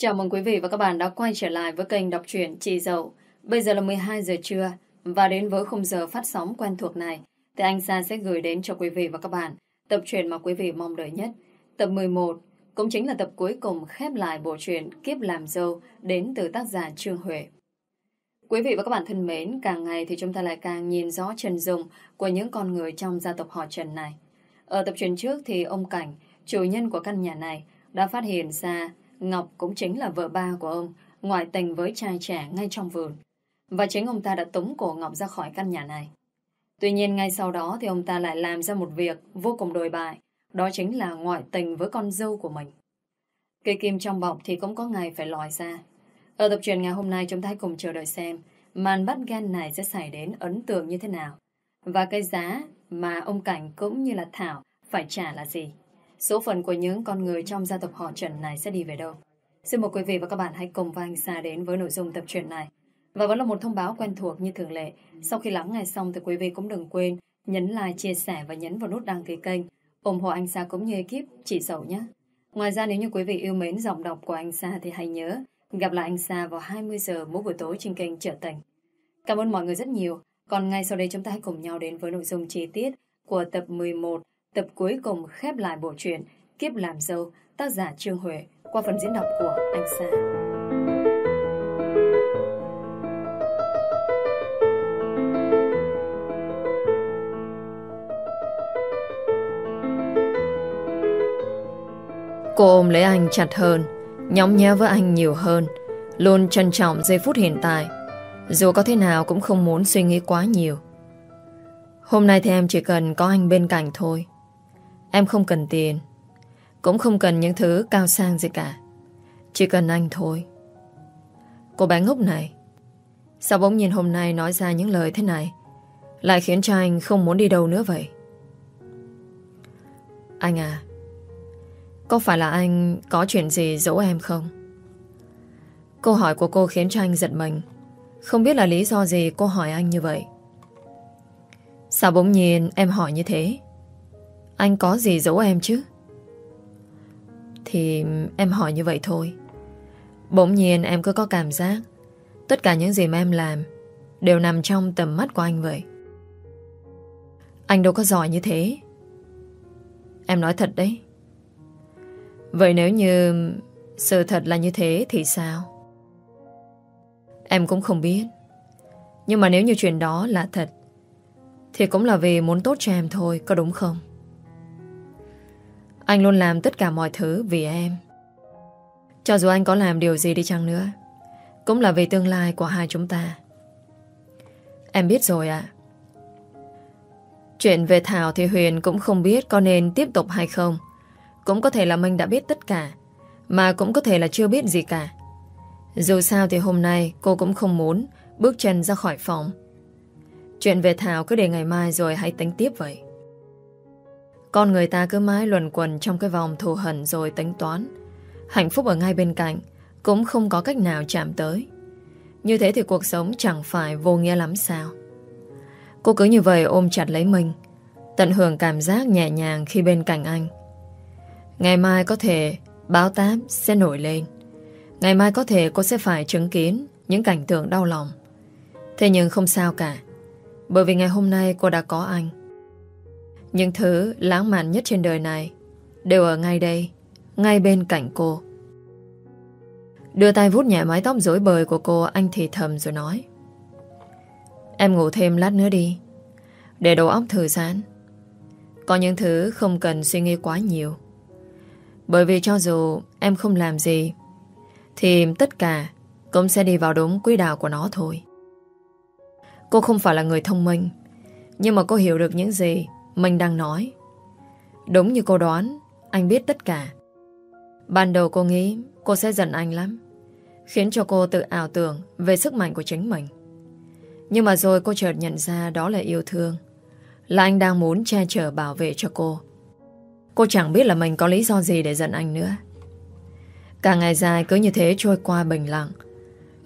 Chào mừng quý vị và các bạn đã quay trở lại với kênh đọc truyện Chị Dậu. Bây giờ là 12 giờ trưa và đến với khung giờ phát sóng quen thuộc này thì anh Sa sẽ gửi đến cho quý vị và các bạn tập truyện mà quý vị mong đợi nhất. Tập 11 cũng chính là tập cuối cùng khép lại bộ truyện Kiếp làm dâu đến từ tác giả Trương Huệ. Quý vị và các bạn thân mến, càng ngày thì chúng ta lại càng nhìn rõ chân dung của những con người trong gia tộc họ Trần này. Ở tập truyện trước thì ông Cảnh, chủ nhân của căn nhà này, đã phát hiện ra Ngọc cũng chính là vợ ba của ông, ngoại tình với trai trẻ ngay trong vườn. Và chính ông ta đã tống cổ Ngọc ra khỏi căn nhà này. Tuy nhiên ngay sau đó thì ông ta lại làm ra một việc vô cùng đồi bại, đó chính là ngoại tình với con dâu của mình. Cây kim trong bọc thì cũng có ngày phải lòi ra. Ở tập truyền ngày hôm nay chúng ta hãy cùng chờ đợi xem màn bắt gan này sẽ xảy đến ấn tượng như thế nào. Và cái giá mà ông Cảnh cũng như là Thảo phải trả là gì. Số phận của những con người trong gia tộc họ Trần này sẽ đi về đâu? Xin mời quý vị và các bạn hãy cùng với anh Sa đến với nội dung tập truyện này. Và vẫn là một thông báo quen thuộc như thường lệ. Sau khi lắng nghe xong thì quý vị cũng đừng quên nhấn like, chia sẻ và nhấn vào nút đăng ký kênh ủng hộ anh Sa cũng như ekip chỉ sầu nhé. Ngoài ra nếu như quý vị yêu mến giọng đọc của anh Sa thì hãy nhớ gặp lại anh Sa vào 20 giờ mỗi buổi tối trên kênh Trở Tình. Cảm ơn mọi người rất nhiều. Còn ngay sau đây chúng ta hãy cùng nhau đến với nội dung chi tiết của tập 11 Tập cuối cùng khép lại bộ truyện Kiếp làm dâu, tác giả Trương Huệ qua phần diễn đọc của anh Sa. Cô ôm lấy anh chặt hơn, nhõng nhé với anh nhiều hơn, luôn trân trọng giây phút hiện tại. Dù có thế nào cũng không muốn suy nghĩ quá nhiều. Hôm nay thì em chỉ cần có anh bên cạnh thôi. Em không cần tiền, Cũng không cần những thứ cao sang gì cả. Chỉ cần anh thôi. Cô bé ngốc này, Sao bỗng nhiên hôm nay nói ra những lời thế này, Lại khiến cho anh không muốn đi đâu nữa vậy? Anh à Có phải là anh có chuyện gì giấu em không? Câu hỏi của cô khiến cho anh giật mình. Không biết là lý do gì cô hỏi anh như vậy. Sao bỗng nhiên em hỏi như thế? Anh có gì giấu em chứ? Thì em hỏi như vậy thôi. Bỗng nhiên em cứ có cảm giác tất cả những gì mà em làm đều nằm trong tầm mắt của anh vậy. Anh đâu có giỏi như thế. Em nói thật đấy. Vậy nếu như sự thật là như thế thì sao? Em cũng không biết. Nhưng mà nếu như chuyện đó là thật thì cũng là vì muốn tốt cho em thôi, có đúng không? Anh luôn làm tất cả mọi thứ vì em. Cho dù anh có làm điều gì đi chăng nữa, Cũng là vì tương lai của hai chúng ta. Em biết rồi ạ. Chuyện về Thảo thì Huyền cũng không biết có nên tiếp tục hay không. Cũng có thể là mình đã biết tất cả, Mà cũng có thể là chưa biết gì cả. Dù sao thì hôm nay cô cũng không muốn bước chân ra khỏi phòng. Chuyện về Thảo cứ để ngày mai rồi hãy tính tiếp vậy con người ta cứ mãi luẩn quẩn trong cái vòng thù hận rồi tính toán. Hạnh phúc ở ngay bên cạnh cũng không có cách nào chạm tới. Như thế thì cuộc sống chẳng phải vô nghĩa lắm sao. Cô cứ như vậy ôm chặt lấy mình, tận hưởng cảm giác nhẹ nhàng khi bên cạnh anh. Ngày mai có thể báo táp sẽ nổi lên. Ngày mai có thể cô sẽ phải chứng kiến những cảnh tượng đau lòng. Thế nhưng không sao cả. Bởi vì ngày hôm nay cô đã có anh. Những thứ lãng mạn nhất trên đời này Đều ở ngay đây, Ngay bên cạnh cô. Đưa tay vút nhẹ mái tóc rối bời của cô, Anh thì thầm rồi nói. Em ngủ thêm lát nữa đi, Để đầu óc thư giãn. Có những thứ không cần suy nghĩ quá nhiều. Bởi vì cho dù em không làm gì, Thì tất cả Cũng sẽ đi vào đúng quỹ đạo của nó thôi. Cô không phải là người thông minh, Nhưng mà cô hiểu được những gì mình đang nói. Đúng như cô đoán, Anh biết tất cả. Ban đầu cô nghĩ cô sẽ giận anh lắm, Khiến cho cô tự ảo tưởng Về sức mạnh của chính mình. Nhưng mà rồi cô chợt nhận ra Đó là yêu thương, Là anh đang muốn che chở bảo vệ cho cô. Cô chẳng biết là mình có lý do gì Để giận anh nữa. Cả ngày dài cứ như thế trôi qua bình lặng.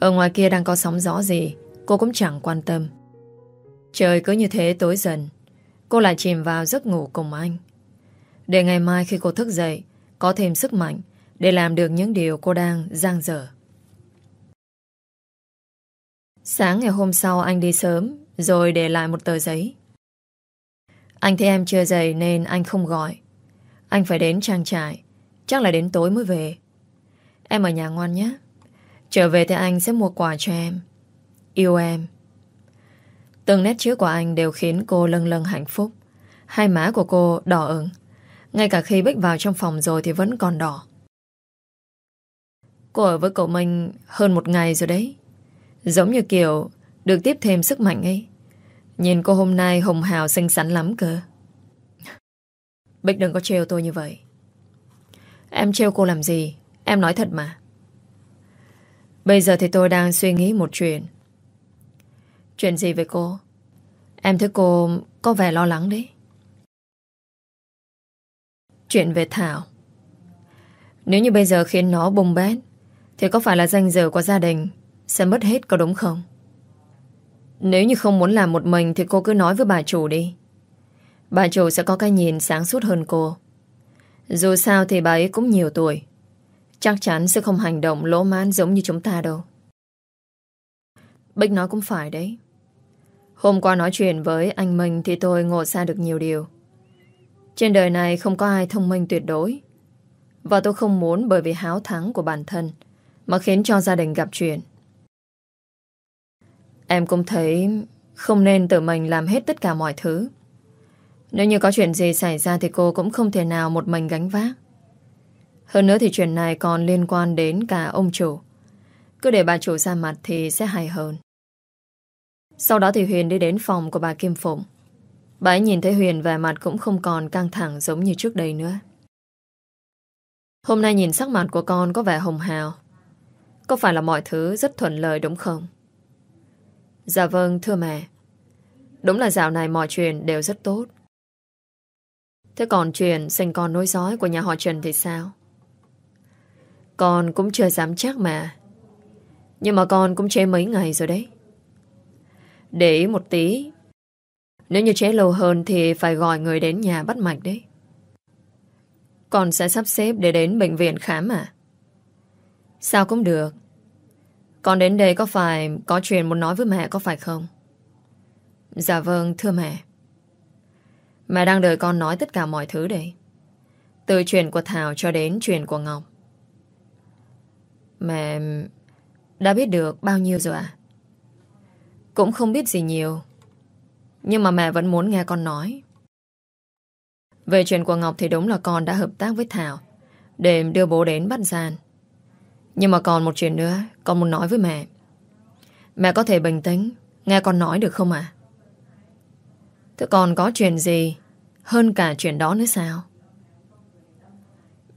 Ở ngoài kia đang có sóng gió gì, Cô cũng chẳng quan tâm. Trời cứ như thế tối dần. Cô lại chìm vào giấc ngủ cùng anh Để ngày mai khi cô thức dậy, Có thêm sức mạnh để làm được những điều cô đang giang dở. Sáng ngày hôm sau anh đi sớm, rồi để lại một tờ giấy. Anh thấy em chưa dậy nên anh không gọi. Anh phải đến trang trại. Chắc là đến tối mới về. Em ở nhà ngoan nhé. Trở về thì anh sẽ mua quà cho em. Yêu em. Từng nét chữ của anh đều khiến cô lâng lâng hạnh phúc. Hai má của cô đỏ ửng. Ngay cả khi Bích vào trong phòng rồi thì vẫn còn đỏ. Cô ở với cậu Minh hơn một ngày rồi đấy. Giống như kiểu được tiếp thêm sức mạnh ấy. Nhìn cô hôm nay hồng hào xinh xắn lắm cơ. Bích đừng có trêu tôi như vậy. Em trêu cô làm gì? Em nói thật mà. Bây giờ thì tôi đang suy nghĩ một chuyện. Chuyện gì với cô? Em thấy cô có vẻ lo lắng đấy. Chuyện về Thảo. Nếu như bây giờ khiến nó bùng bét, thì có phải là danh dự của gia đình sẽ mất hết có đúng không? Nếu như không muốn làm một mình thì cô cứ nói với bà chủ đi. Bà chủ sẽ có cái nhìn sáng suốt hơn cô. Dù sao thì bà ấy cũng nhiều tuổi. Chắc chắn sẽ không hành động lỗ mãn giống như chúng ta đâu. Bích nói cũng phải đấy. Hôm qua nói chuyện với anh Minh thì tôi ngộ ra được nhiều điều. Trên đời này không có ai thông minh tuyệt đối. Và tôi không muốn bởi vì háo thắng của bản thân mà khiến cho gia đình gặp chuyện. Em cũng thấy không nên tự mình làm hết tất cả mọi thứ. Nếu như có chuyện gì xảy ra thì cô cũng không thể nào một mình gánh vác. Hơn nữa thì chuyện này còn liên quan đến cả ông chủ. Cứ để bà chủ ra mặt thì sẽ hay hơn. Sau đó thì Huyền đi đến phòng của bà Kim Phụng. Bà ấy nhìn thấy Huyền vẻ mặt cũng không còn căng thẳng giống như trước đây nữa. Hôm nay nhìn sắc mặt của con có vẻ hồng hào. Có phải là mọi thứ rất thuận lợi đúng không? Dạ vâng, thưa mẹ. Đúng là dạo này mọi chuyện đều rất tốt. Thế còn chuyện sinh con nối dõi của nhà họ Trần thì sao? Con cũng chưa dám chắc mà. Nhưng mà con cũng chế mấy ngày rồi đấy. Để ý một tí. Nếu như chế lâu hơn thì phải gọi người đến nhà bắt mạch đấy. Con sẽ sắp xếp để đến bệnh viện khám à? Sao cũng được. Con đến đây có phải có chuyện muốn nói với mẹ có phải không? Dạ vâng, thưa mẹ. Mẹ đang đợi con nói tất cả mọi thứ đây. Từ chuyện của Thảo cho đến chuyện của Ngọc. Mẹ đã biết được bao nhiêu rồi à? Cũng không biết gì nhiều. Nhưng mà mẹ vẫn muốn nghe con nói. Về chuyện của Ngọc thì đúng là con đã hợp tác với Thảo, để đưa bố đến bắt gian. Nhưng mà còn một chuyện nữa, Con muốn nói với mẹ Mẹ có thể bình tĩnh, Nghe con nói được không ạ Thế còn có chuyện gì Hơn cả chuyện đó nữa sao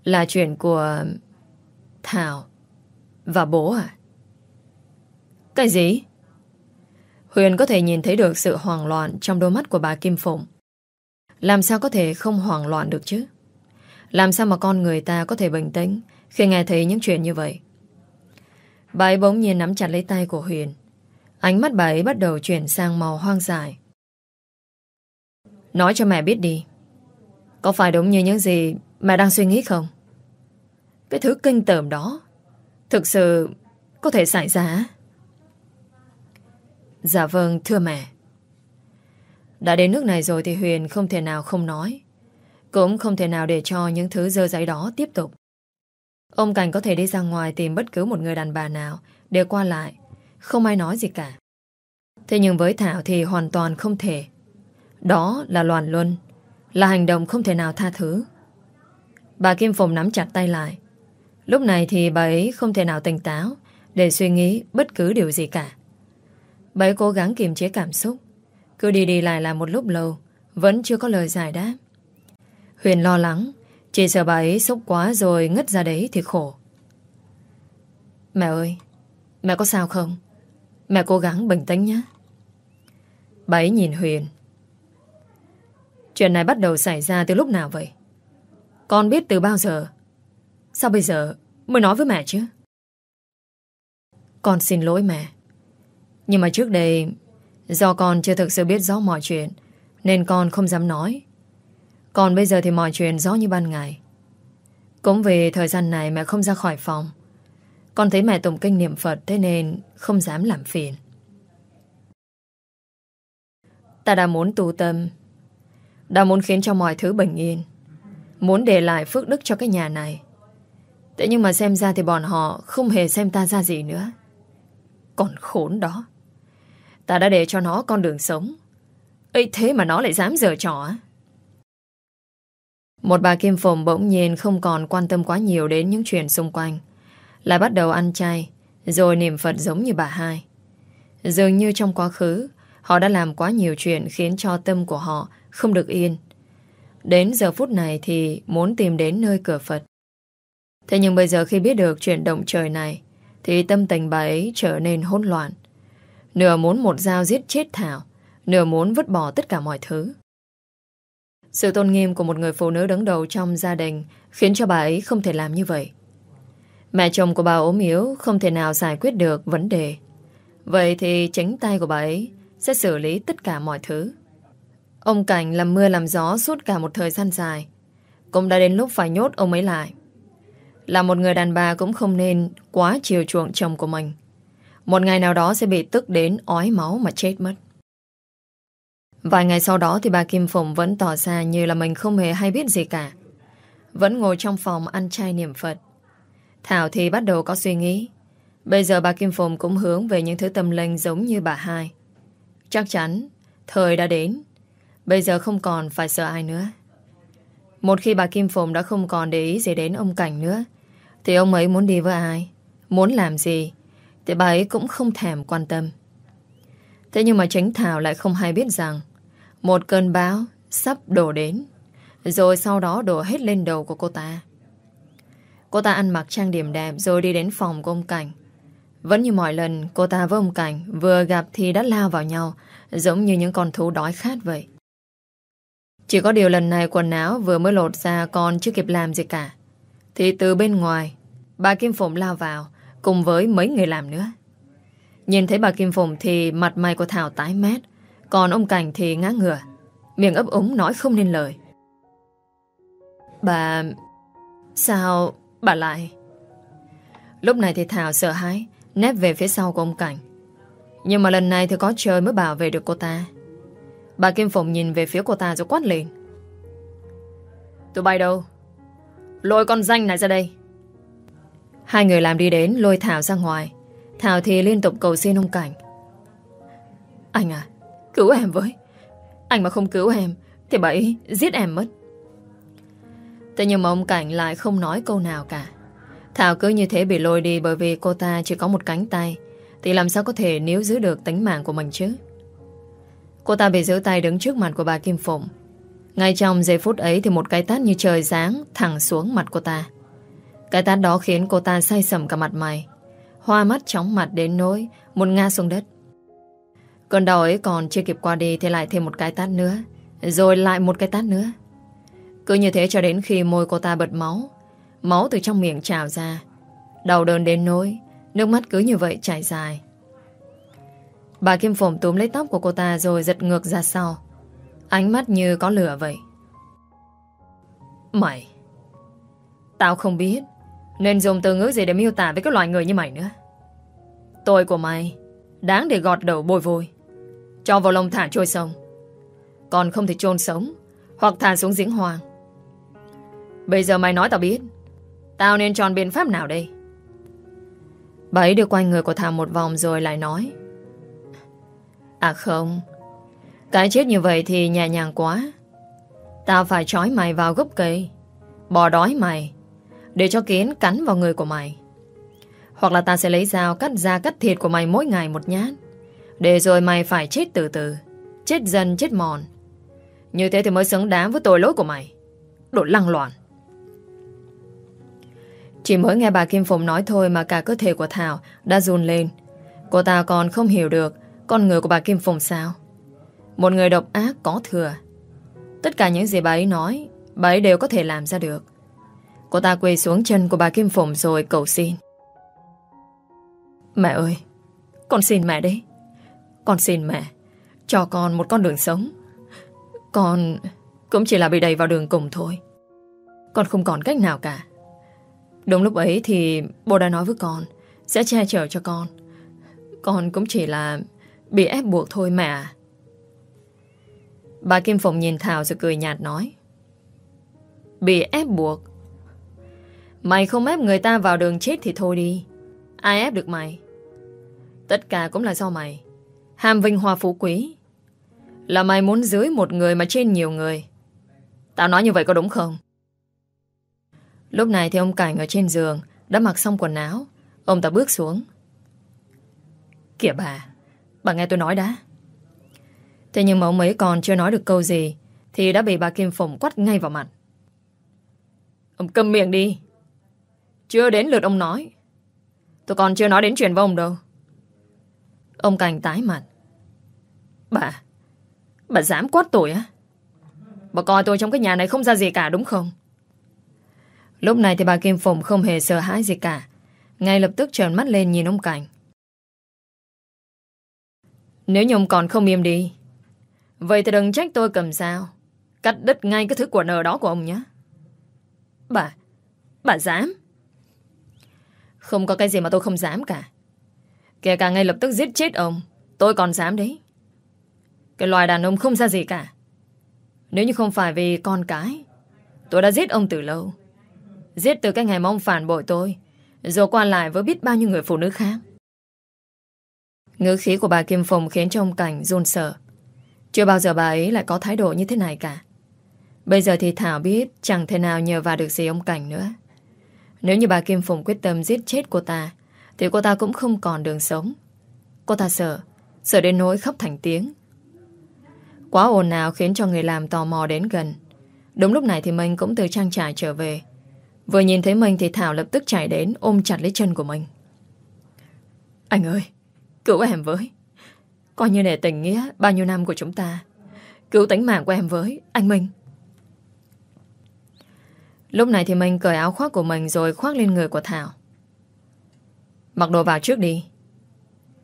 Là chuyện của Thảo Và bố à cái gì Huyền có thể nhìn thấy được sự hoảng loạn Trong đôi mắt của bà Kim Phụng Làm sao có thể không hoảng loạn được chứ Làm sao mà con người ta có thể bình tĩnh Khi nghe thấy những chuyện như vậy Bà ấy bỗng nhiên nắm chặt lấy tay của Huyền. Ánh mắt bà ấy bắt đầu chuyển sang màu hoang dại. Nói cho mẹ biết đi. Có phải đúng như những gì mẹ đang suy nghĩ không? Cái thứ kinh tởm đó thực sự có thể xảy ra Dạ vâng, thưa mẹ. Đã đến nước này rồi thì Huyền không thể nào không nói. Cũng không thể nào để cho những thứ dơ giấy đó tiếp tục. Ông Cảnh có thể đi ra ngoài tìm bất cứ một người đàn bà nào để qua lại. Không ai nói gì cả. Thế nhưng với Thảo thì hoàn toàn không thể. Đó là loạn luân. Là hành động không thể nào tha thứ. Bà Kim Phùng nắm chặt tay lại. Lúc này thì bà ấy không thể nào tỉnh táo để suy nghĩ bất cứ điều gì cả. Bà ấy cố gắng kiềm chế cảm xúc. Cứ đi đi lại lại một lúc lâu vẫn chưa có lời giải đáp. Huyền lo lắng chỉ sợ bà ấy sốc quá rồi ngất ra đấy thì khổ. Mẹ ơi, mẹ có sao không? Mẹ cố gắng bình tĩnh nhé. Bà ấy nhìn Huyền. Chuyện này bắt đầu xảy ra từ lúc nào vậy? Con biết từ bao giờ? Sao bây giờ mới nói với mẹ chứ? Con xin lỗi mẹ. Nhưng mà trước đây, do con chưa thực sự biết rõ mọi chuyện, nên con không dám nói. Còn bây giờ thì mọi chuyện rõ như ban ngày. Cũng vì thời gian này mẹ không ra khỏi phòng Con thấy mẹ tụng kinh niệm Phật Thế nên không dám làm phiền Ta đã muốn tu tâm Đã muốn khiến cho mọi thứ bình yên Muốn để lại phước đức cho cái nhà này Thế nhưng mà xem ra thì bọn họ Không hề xem ta ra gì nữa Còn khốn đó Ta đã để cho nó con đường sống ấy thế mà nó lại dám giở trò Một bà Kim Phùng bỗng nhiên không còn quan tâm quá nhiều đến những chuyện xung quanh. Lại bắt đầu ăn chay, rồi niệm Phật giống như bà hai. Dường như trong quá khứ, họ đã làm quá nhiều chuyện khiến cho tâm của họ không được yên. Đến giờ phút này thì muốn tìm đến nơi cửa Phật. Thế nhưng bây giờ khi biết được chuyện động trời này, thì tâm tình bà ấy trở nên hỗn loạn. Nửa muốn một dao giết chết Thảo, nửa muốn vứt bỏ tất cả mọi thứ. Sự tôn nghiêm của một người phụ nữ đứng đầu trong gia đình khiến cho bà ấy không thể làm như vậy. Mẹ chồng của bà ốm yếu không thể nào giải quyết được vấn đề. Vậy thì chính tay của bà ấy sẽ xử lý tất cả mọi thứ. Ông Cảnh làm mưa làm gió suốt cả một thời gian dài. Cũng đã đến lúc phải nhốt ông ấy lại. Là một người đàn bà cũng không nên quá chiều chuộng chồng của mình. Một ngày nào đó sẽ bị tức đến ói máu mà chết mất. Vài ngày sau đó thì bà Kim Phụng vẫn tỏ ra như là mình không hề hay biết gì cả. Vẫn ngồi trong phòng ăn chay niệm Phật. Thảo thì bắt đầu có suy nghĩ. Bây giờ bà Kim Phụng cũng hướng về những thứ tâm linh giống như bà hai. Chắc chắn, thời đã đến. Bây giờ không còn phải sợ ai nữa. Một khi bà Kim Phụng đã không còn để ý gì đến ông Cảnh nữa, thì ông ấy muốn đi với ai, muốn làm gì, thì bà ấy cũng không thèm quan tâm. Thế nhưng mà tránh Thảo lại không hay biết rằng một cơn bão sắp đổ đến, rồi sau đó đổ hết lên đầu của cô ta. Cô ta ăn mặc trang điểm đẹp rồi đi đến phòng của ông Cảnh. Vẫn như mọi lần, cô ta với ông Cảnh vừa gặp thì đã lao vào nhau, giống như những con thú đói khát vậy. Chỉ có điều lần này quần áo vừa mới lột ra còn chưa kịp làm gì cả. Thì từ bên ngoài, bà Kim Phụng lao vào, cùng với mấy người làm nữa. Nhìn thấy bà Kim Phụng thì mặt mày của Thảo tái mét, còn ông Cảnh thì ngã ngửa, miệng ấp úng nói không nên lời. Bà... Sao bà lại... Lúc này thì Thảo sợ hãi, nép về phía sau của ông Cảnh. Nhưng mà lần này thì có trời mới bảo vệ được cô ta. Bà Kim Phụng nhìn về phía cô ta rồi quát liền. Tụi bay đâu? Lôi con danh này ra đây. Hai người làm đi đến lôi Thảo ra ngoài. Thảo thì liên tục cầu xin ông Cảnh. Anh à, cứu em với. Anh mà không cứu em thì bà ấy giết em mất. Thế nhưng mà ông Cảnh lại không nói câu nào cả. Thảo cứ như thế bị lôi đi bởi vì cô ta chỉ có một cánh tay thì làm sao có thể níu giữ được tính mạng của mình chứ? Cô ta bị giữ tay đứng trước mặt của bà Kim Phụng. Ngay trong giây phút ấy thì một cái tát như trời giáng thẳng xuống mặt cô ta. Cái tát đó khiến cô ta say sầm cả mặt mày. Hoa mắt chóng mặt đến nỗi một ngã xuống đất. Cơn đau ấy còn chưa kịp qua đi thì lại thêm một cái tát nữa. Rồi lại một cái tát nữa. Cứ như thế cho đến khi môi cô ta bật máu. Máu từ trong miệng trào ra. Đau đớn đến nỗi nước mắt cứ như vậy chảy dài. Bà Kim Phổm túm lấy tóc của cô ta rồi giật ngược ra sau. Ánh mắt như có lửa vậy. Mày, Tao không biết nên dùng từ ngữ gì để miêu tả với các loài người như mày nữa? Tôi của mày, Đáng để gọt đầu bồi vôi. Cho vào lông thả trôi sông Còn không thể chôn sống, Hoặc thả xuống giếng hoang. Bây giờ mày nói tao biết. Tao nên chọn biện pháp nào đây? Bà ấy đưa quanh người của Thảo một vòng rồi lại nói. À không, Cái chết như vậy thì nhẹ nhàng quá. Tao phải trói mày vào gốc cây Bỏ đói mày để cho kiến cắn vào người của mày. Hoặc là ta sẽ lấy dao cắt da cắt thịt của mày mỗi ngày một nhát, Để rồi mày phải chết từ từ, Chết dần, chết mòn. Như thế thì mới xứng đáng với tội lỗi của mày. Đồ lăng loạn. Chỉ mới nghe bà Kim Phụng nói thôi Mà cả cơ thể của Thảo đã run lên. Cô ta còn không hiểu được Con người của bà Kim Phụng sao. Một người độc ác có thừa. Tất cả những gì bà ấy nói, Bà ấy đều có thể làm ra được. Cô ta quỳ xuống chân của bà Kim Phụng rồi cầu xin. Mẹ ơi, Con xin mẹ đấy. Con xin mẹ, Cho con một con đường sống. Con cũng chỉ là bị đẩy vào đường cùng thôi. Con không còn cách nào cả. Đúng lúc ấy thì bố đã nói với con, Sẽ che chở cho con. Con cũng chỉ là Bị ép buộc thôi mẹ Bà Kim Phụng nhìn Thảo rồi cười nhạt nói, Bị ép buộc? Mày không ép người ta vào đường chết thì thôi đi. Ai ép được mày? Tất cả cũng là do mày. Ham vinh hoa phú quý. Là mày muốn dưới một người mà trên nhiều người. Tao nói như vậy có đúng không? Lúc này thì ông Cảnh ở trên giường Đã mặc xong quần áo. Ông ta bước xuống. Kìa bà Bà nghe tôi nói đã. Thế nhưng mà ông ấy còn chưa nói được câu gì Thì đã bị bà Kim Phụng quắt ngay vào mặt. Ông cầm miệng đi. Chưa đến lượt ông nói. Tôi còn chưa nói đến chuyện với ông đâu. Ông Cảnh tái mặt. Bà Bà dám quát tôi á? Bà coi tôi trong cái nhà này không ra gì cả, đúng không? Lúc này thì bà Kim Phụng không hề sợ hãi gì cả. Ngay lập tức trợn mắt lên nhìn ông Cảnh Nếu như ông còn không im đi, Vậy thì đừng trách tôi cầm sao Cắt đứt ngay cái thứ của nợ đó của ông nhé. Bà Bà dám? Không có cái gì mà tôi không dám cả. Kể cả ngay lập tức giết chết ông, Tôi còn dám đấy. Cái loài đàn ông không ra gì cả. Nếu như không phải vì con cái, Tôi đã giết ông từ lâu. Giết từ cái ngày mà ông phản bội tôi, Rồi qua lại với biết bao nhiêu người phụ nữ khác. Ngữ khí của bà Kim Phùng khiến cho ông Cảnh run sợ. Chưa bao giờ bà ấy lại có thái độ như thế này cả. Bây giờ thì Thảo biết Chẳng thể nào nhờ vào được gì ông Cảnh nữa. Nếu như bà Kim Phùng quyết tâm giết chết cô ta Thì cô ta cũng không còn đường sống Cô ta sợ Sợ đến nỗi khóc thành tiếng Quá ồn ào khiến cho người làm tò mò đến gần Đúng lúc này thì mình cũng từ trang trại trở về Vừa nhìn thấy mình thì Thảo lập tức chạy đến ôm chặt lấy chân của mình. Anh ơi, cứu em với. Coi như nể tình nghĩa bao nhiêu năm của chúng ta. Cứu tính mạng của em với, anh Minh. Lúc này thì mình cởi áo khoác của mình rồi khoác lên người của Thảo. Mặc đồ vào trước đi.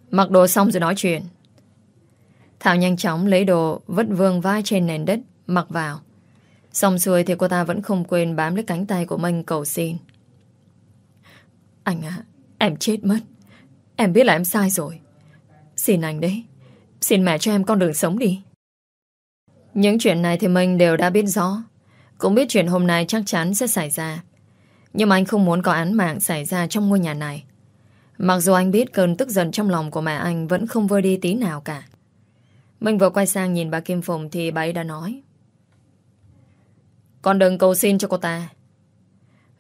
Mặc đồ xong rồi nói chuyện. Thảo nhanh chóng lấy đồ vứt vương vai trên nền đất, mặc vào. Xong xuôi thì cô ta vẫn không quên bám lấy cánh tay của mình cầu xin. Anh à, em chết mất. Em biết là em sai rồi. Xin anh đấy. Xin mẹ cho em con đường sống đi. Những chuyện này thì mình đều đã biết rõ. Cũng biết chuyện hôm nay chắc chắn sẽ xảy ra. Nhưng mà anh không muốn có án mạng xảy ra trong ngôi nhà này. Mặc dù anh biết cơn tức giận trong lòng của mẹ anh vẫn không vơi đi tí nào cả. Mình vừa quay sang nhìn bà Kim Phùng thì bà ấy đã nói. Con đừng cầu xin cho cô ta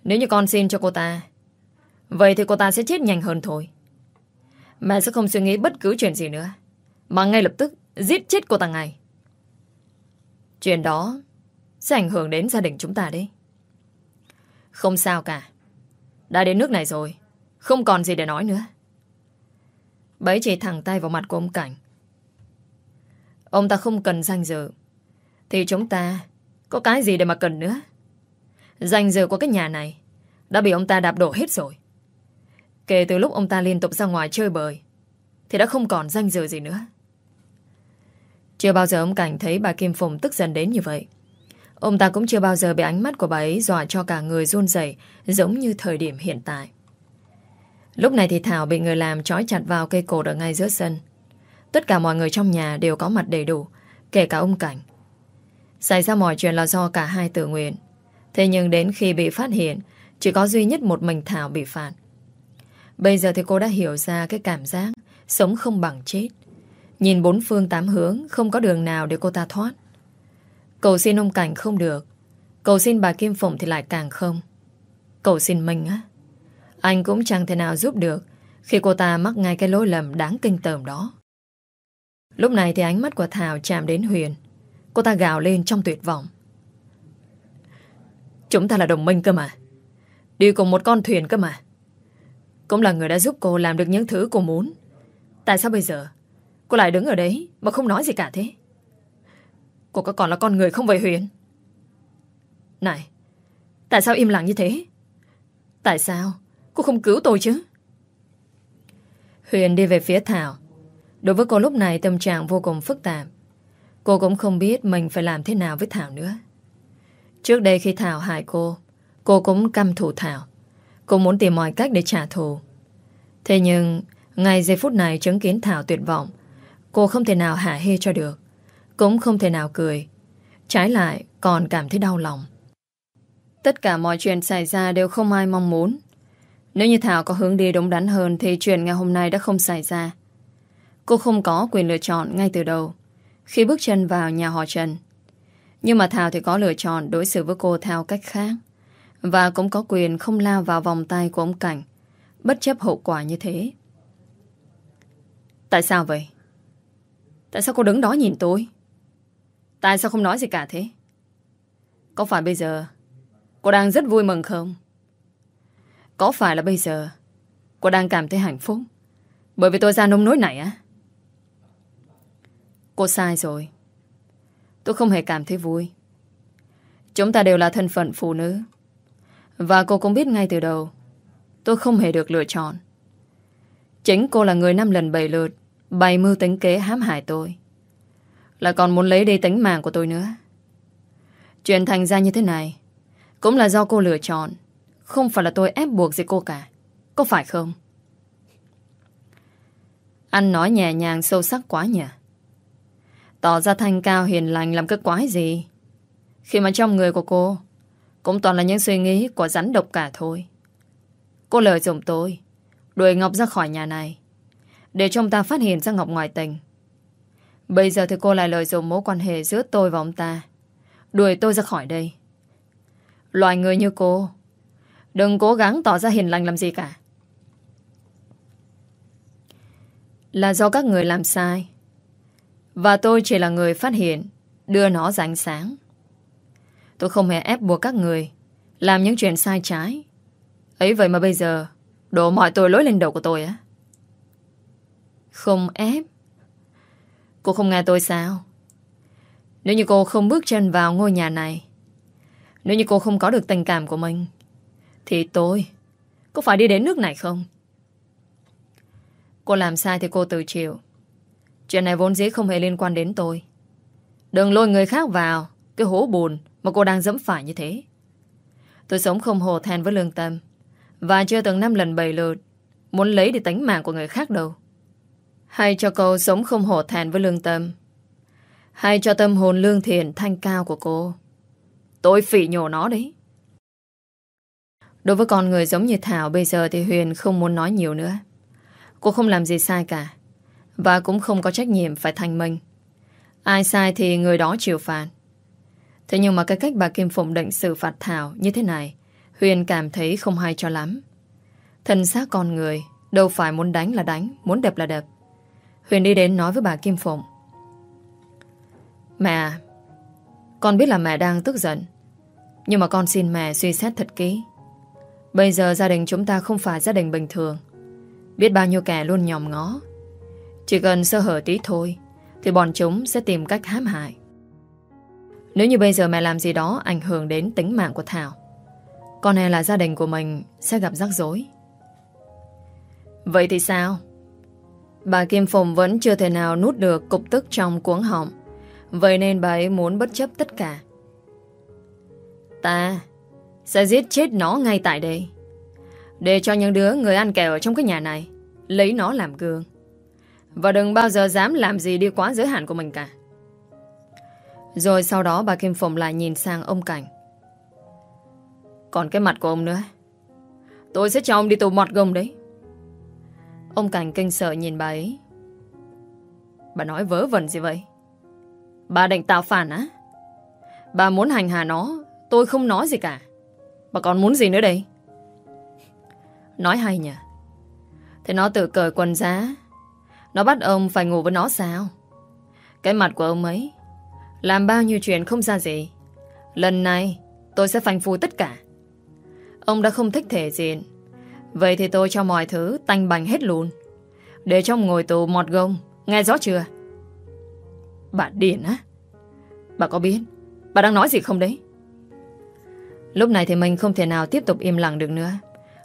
Nếu như con xin cho cô ta, Vậy thì cô ta sẽ chết nhanh hơn thôi Mẹ sẽ không suy nghĩ bất cứ chuyện gì nữa Mà ngay lập tức Giết chết cô ta ngay Chuyện đó sẽ ảnh hưởng đến gia đình chúng ta đấy. Không sao cả. Đã đến nước này rồi. Không còn gì để nói nữa. Bấy chỉ thẳng tay vào mặt của ông Cảnh. Ông ta không cần danh dự. Thì chúng ta có cái gì để mà cần nữa? Danh dự của cái nhà này Đã bị ông ta đạp đổ hết rồi. Kể từ lúc ông ta liên tục ra ngoài chơi bời, Thì đã không còn danh dự gì nữa. Chưa bao giờ ông Cảnh thấy bà Kim Phùng tức giận đến như vậy. Ông ta cũng chưa bao giờ bị ánh mắt của bà ấy dọa cho cả người run rẩy giống như thời điểm hiện tại. Lúc này thì Thảo bị người làm trói chặt vào cây cột ở ngay giữa sân. Tất cả mọi người trong nhà đều có mặt đầy đủ, kể cả ông Cảnh. Xảy ra mọi chuyện là do cả hai tự nguyện. Thế nhưng đến khi bị phát hiện, chỉ có duy nhất một mình Thảo bị phạt. Bây giờ thì cô đã hiểu ra cái cảm giác sống không bằng chết. Nhìn bốn phương tám hướng, không có đường nào để cô ta thoát. Cầu xin ông Cảnh không được. Cầu xin bà Kim Phụng thì lại càng không. Cầu xin mình á. Anh cũng chẳng thể nào giúp được khi cô ta mắc ngay cái lỗi lầm đáng kinh tởm đó. Lúc này thì ánh mắt của Thảo chạm đến Huyền. Cô ta gào lên trong tuyệt vọng. Chúng ta là đồng minh cơ mà. Đi cùng một con thuyền cơ mà. Cũng là người đã giúp cô làm được những thứ cô muốn. Tại sao bây giờ cô lại đứng ở đấy mà không nói gì cả thế? Cô có còn là con người không vậy Huyền? Này, tại sao im lặng như thế? Tại sao cô không cứu tôi chứ? Huyền đi về phía Thảo. Đối với cô lúc này tâm trạng vô cùng phức tạp. Cô cũng không biết mình phải làm thế nào với Thảo nữa. Trước đây khi Thảo hại cô, cô cũng căm thù Thảo. Cô muốn tìm mọi cách để trả thù Thế nhưng Ngay giây phút này chứng kiến Thảo tuyệt vọng Cô không thể nào hả hê cho được cũng không thể nào cười. Trái lại còn cảm thấy đau lòng. Tất cả mọi chuyện xảy ra đều không ai mong muốn. Nếu như Thảo có hướng đi đúng đắn hơn Thì chuyện ngày hôm nay đã không xảy ra. Cô không có quyền lựa chọn ngay từ đầu Khi bước chân vào nhà họ Trần. Nhưng mà Thảo thì có lựa chọn Đối xử với cô theo cách khác Và cũng có quyền không lao vào vòng tay của ông Cảnh Bất chấp hậu quả như thế. Tại sao vậy? Tại sao cô đứng đó nhìn tôi? Tại sao không nói gì cả thế? Có phải bây giờ Cô đang rất vui mừng không? Có phải là bây giờ Cô đang cảm thấy hạnh phúc? Bởi vì tôi ra nông nỗi này á. Cô sai rồi. Tôi không hề cảm thấy vui. Chúng ta đều là thân phận phụ nữ. Và cô cũng biết ngay từ đầu, Tôi không hề được lựa chọn. Chính cô là người năm lần bảy lượt Bày mưu tính kế hãm hại tôi. Là còn muốn lấy đi tính mạng của tôi nữa. Chuyện thành ra như thế này, Cũng là do cô lựa chọn. Không phải là tôi ép buộc gì cô cả. Có phải không? Anh nói nhẹ nhàng sâu sắc quá nhỉ? Tỏ ra thanh cao hiền lành Làm cái quái gì? Khi mà trong người của cô, Cũng toàn là những suy nghĩ của rắn độc cả thôi. Cô lợi dụng tôi, Đuổi Ngọc ra khỏi nhà này, Để chúng ta phát hiện ra Ngọc ngoài tình. Bây giờ thì cô lại lợi dụng mối quan hệ giữa tôi và ông ta. Đuổi tôi ra khỏi đây. Loại người như cô, Đừng cố gắng tỏ ra hiền lành làm gì cả. Là do các người làm sai, Và tôi chỉ là người phát hiện, Đưa nó ra ánh sáng. Tôi không hề ép buộc các người Làm những chuyện sai trái. Ấy vậy mà bây giờ, Đổ mọi tội lỗi lên đầu của tôi á. Không ép Cô không nghe tôi sao? Nếu như cô không bước chân vào ngôi nhà này, Nếu như cô không có được tình cảm của mình, Thì tôi Có phải đi đến nước này không? Cô làm sai thì cô tự chịu. Chuyện này vốn dĩ không hề liên quan đến tôi. Đừng lôi người khác vào, Cái hố bùn mà cô đang dẫm phải như thế. Tôi sống không hồ than với lương tâm và chưa từng năm lần bày lượt Muốn lấy đi tánh mạng của người khác đâu. Hay cho cô sống không hổ thẹn với lương tâm. Hay cho tâm hồn lương thiện thanh cao của cô. Tôi phỉ nhổ nó đấy. Đối với con người giống như Thảo Bây giờ thì Huyền không muốn nói nhiều nữa. Cô không làm gì sai cả. Và cũng không có trách nhiệm phải thành minh. Ai sai thì người đó chịu phạt. Thế nhưng mà cái cách bà Kim Phụng định xử phạt Thảo như thế này Huyền cảm thấy không hay cho lắm. Thân xác con người đâu phải muốn đánh là đánh, muốn đập là đập. Huyền đi đến nói với bà Kim Phụng. Mẹ, con biết là mẹ đang tức giận. Nhưng mà con xin mẹ suy xét thật kỹ. Bây giờ gia đình chúng ta không phải gia đình bình thường. Biết bao nhiêu kẻ luôn nhòm ngó. Chỉ cần sơ hở tí thôi thì bọn chúng sẽ tìm cách hãm hại. Nếu như bây giờ mẹ làm gì đó ảnh hưởng đến tính mạng của Thảo con e là gia đình của mình Sẽ gặp rắc rối Vậy thì sao Bà Kim Phùng vẫn chưa thể nào Nút được cục tức trong cuống họng. Vậy nên bà ấy muốn bất chấp tất cả. Ta Sẽ giết chết nó ngay tại đây. Để cho những đứa người ăn kẹo trong cái nhà này Lấy nó làm gương. Và đừng bao giờ dám làm gì đi quá giới hạn của mình cả. Rồi sau đó bà Kim Phùng lại nhìn sang ông Cảnh. Còn cái mặt của ông nữa. Tôi sẽ cho ông đi tù mọt gồng đấy. Ông Cảnh kinh sợ nhìn bà ấy. Bà nói vớ vẩn gì vậy? Bà định tạo phản á? Bà muốn hành hạ nó, Tôi không nói gì cả. Bà còn muốn gì nữa đây? Nói hay nhỉ? Thế nó tự cởi quần giá Nó bắt ông phải ngủ với nó sao? Cái mặt của ông ấy Làm bao nhiêu chuyện không ra gì. Lần này tôi sẽ phanh phui tất cả. Ông đã không thích thể diện. Vậy thì tôi cho mọi thứ tanh bành hết luôn Để trong ngồi tù mọt gông, Nghe rõ chưa? Bà điên á? Bà có biết, Bà đang nói gì không đấy? Lúc này thì mình không thể nào tiếp tục im lặng được nữa.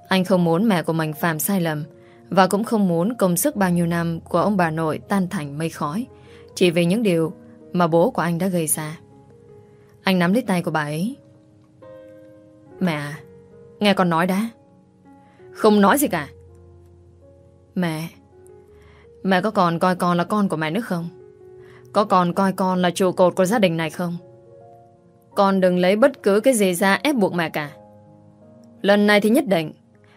Anh không muốn mẹ của mình phạm sai lầm Và cũng không muốn công sức bao nhiêu năm Của ông bà nội tan thành mây khói Chỉ vì những điều Mà bố của anh đã gây ra. Anh nắm lấy tay của bà ấy. Mẹ à, Nghe con nói đã. Không nói gì cả. Mẹ Mẹ có còn coi con là con của mẹ nữa không? Có còn coi con là trụ cột của gia đình này không? Con đừng lấy bất cứ cái gì ra ép buộc mẹ cả. Lần này thì nhất định,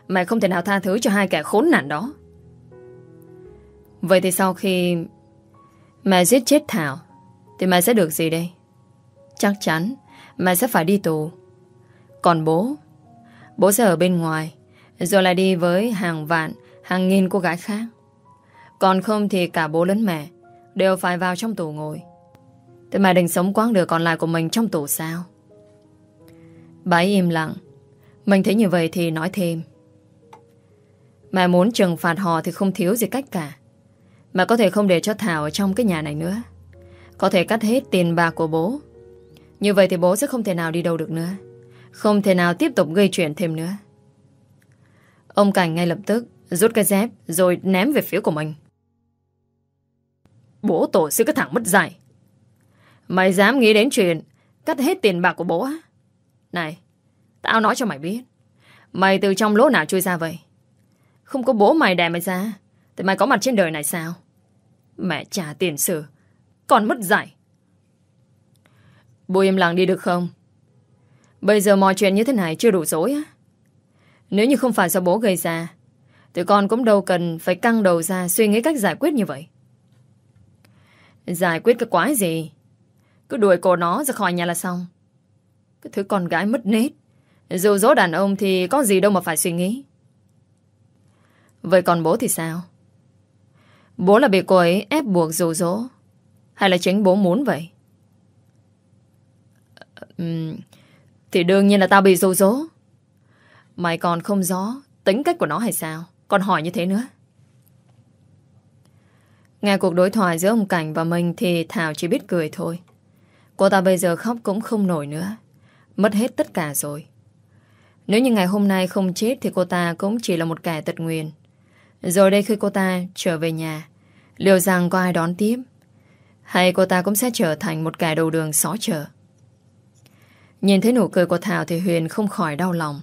Mẹ không thể nào tha thứ cho hai kẻ khốn nạn đó. Vậy thì sau khi Mẹ giết chết Thảo, Thì mẹ sẽ được gì đây? Chắc chắn Mẹ sẽ phải đi tù. Còn bố Bố sẽ ở bên ngoài. Rồi lại đi với hàng vạn, Hàng nghìn cô gái khác. Còn không thì cả bố lẫn mẹ Đều phải vào trong tù ngồi. Thế mà định sống quãng đời còn lại của mình trong tù sao? Bà ấy im lặng. Mình thấy như vậy thì nói thêm. Mẹ muốn trừng phạt họ Thì không thiếu gì cách cả. Mẹ có thể không để cho Thảo ở trong cái nhà này nữa. Có thể cắt hết tiền bạc của bố. Như vậy thì bố sẽ không thể nào đi đâu được nữa. Không thể nào tiếp tục gây chuyện thêm nữa. Ông Cảnh ngay lập tức Rút cái dép Rồi ném về phía của mình. Bố tổ sư cái thằng mất dạy. Mày dám nghĩ đến chuyện Cắt hết tiền bạc của bố á? Này, Tao nói cho mày biết, Mày từ trong lỗ nào chui ra vậy? Không có bố mày đè mày ra Thì mày có mặt trên đời này sao? Mẹ trả tiền sử, Còn mất dạy. Bố im lặng đi được không? Bây giờ mọi chuyện như thế này chưa đủ dối á. Nếu như không phải do bố gây ra, Thì con cũng đâu cần Phải căng đầu ra suy nghĩ cách giải quyết như vậy. Giải quyết cái quái gì? Cứ đuổi cô nó ra khỏi nhà là xong. Cái thứ con gái mất nết. Dù dỗ đàn ông thì có gì đâu mà phải suy nghĩ. Vậy còn bố thì sao? Bố là bị cô ấy ép buộc dù dỗ, Hay là chính bố muốn vậy? Thì đương nhiên là tao bị dù dỗ. Mày còn không rõ Tính cách của nó hay sao? Còn hỏi như thế nữa. Nghe cuộc đối thoại giữa ông Cảnh và mình Thì Thảo chỉ biết cười thôi. Cô ta bây giờ khóc cũng không nổi nữa. Mất hết tất cả rồi. Nếu như ngày hôm nay không chết Thì cô ta cũng chỉ là một kẻ tật nguyền. Rồi đây khi cô ta trở về nhà, Liệu rằng có ai đón tiếp? Hay cô ta cũng sẽ trở thành Một kẻ đầu đường xó chở Nhìn thấy nụ cười của Thảo Thì Huyền không khỏi đau lòng.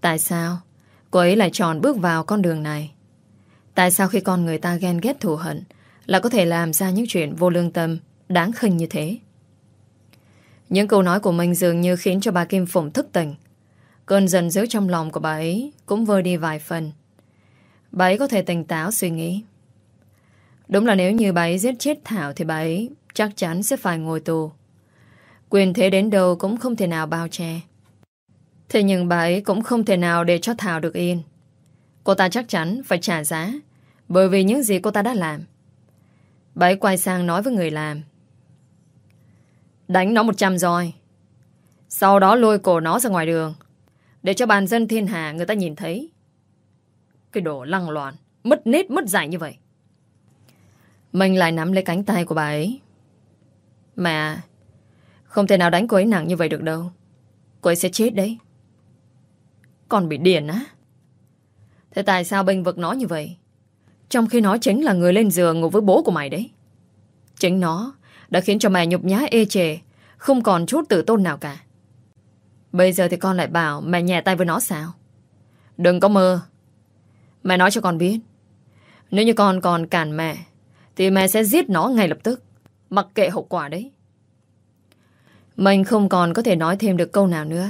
Tại sao? Cô ấy lại chọn bước vào con đường này. Tại sao khi con người ta ghen ghét thù hận Là có thể làm ra những chuyện vô lương tâm, Đáng khinh như thế? Những câu nói của mình dường như khiến cho bà Kim Phụng thức tỉnh. Cơn giận dữ trong lòng của bà ấy Cũng vơi đi vài phần. Bà ấy có thể tỉnh táo suy nghĩ. Đúng là nếu như bà ấy giết chết Thảo Thì bà ấy chắc chắn sẽ phải ngồi tù. Quyền thế đến đâu cũng không thể nào bao che. Thế nhưng bà ấy cũng không thể nào để cho Thảo được yên. Cô ta chắc chắn phải trả giá, Bởi vì những gì cô ta đã làm. Bà ấy quay sang nói với người làm. Đánh nó một trăm roi. Sau đó lôi cổ nó ra ngoài đường. Để cho bàn dân thiên hà người ta nhìn thấy. Cái đồ lăng loạn, Mất nết, mất dạy như vậy. Mình lại nắm lấy cánh tay của bà ấy. Mà Không thể nào đánh cô ấy nặng như vậy được đâu. Cô ấy sẽ chết đấy. Còn bị điền á. Thế tại sao bênh vực nó như vậy? Trong khi nó chính là người lên giường Ngủ với bố của mày đấy. Chính nó đã khiến cho mày nhục nhã ê chề, Không còn chút tự tôn nào cả. Bây giờ thì con lại bảo mày nhẹ tay với nó sao? Đừng có mơ. Mẹ nói cho con biết, Nếu như con còn cản mẹ, Thì mẹ sẽ giết nó ngay lập tức, Mặc kệ hậu quả đấy. Mình không còn có thể nói thêm được câu nào nữa.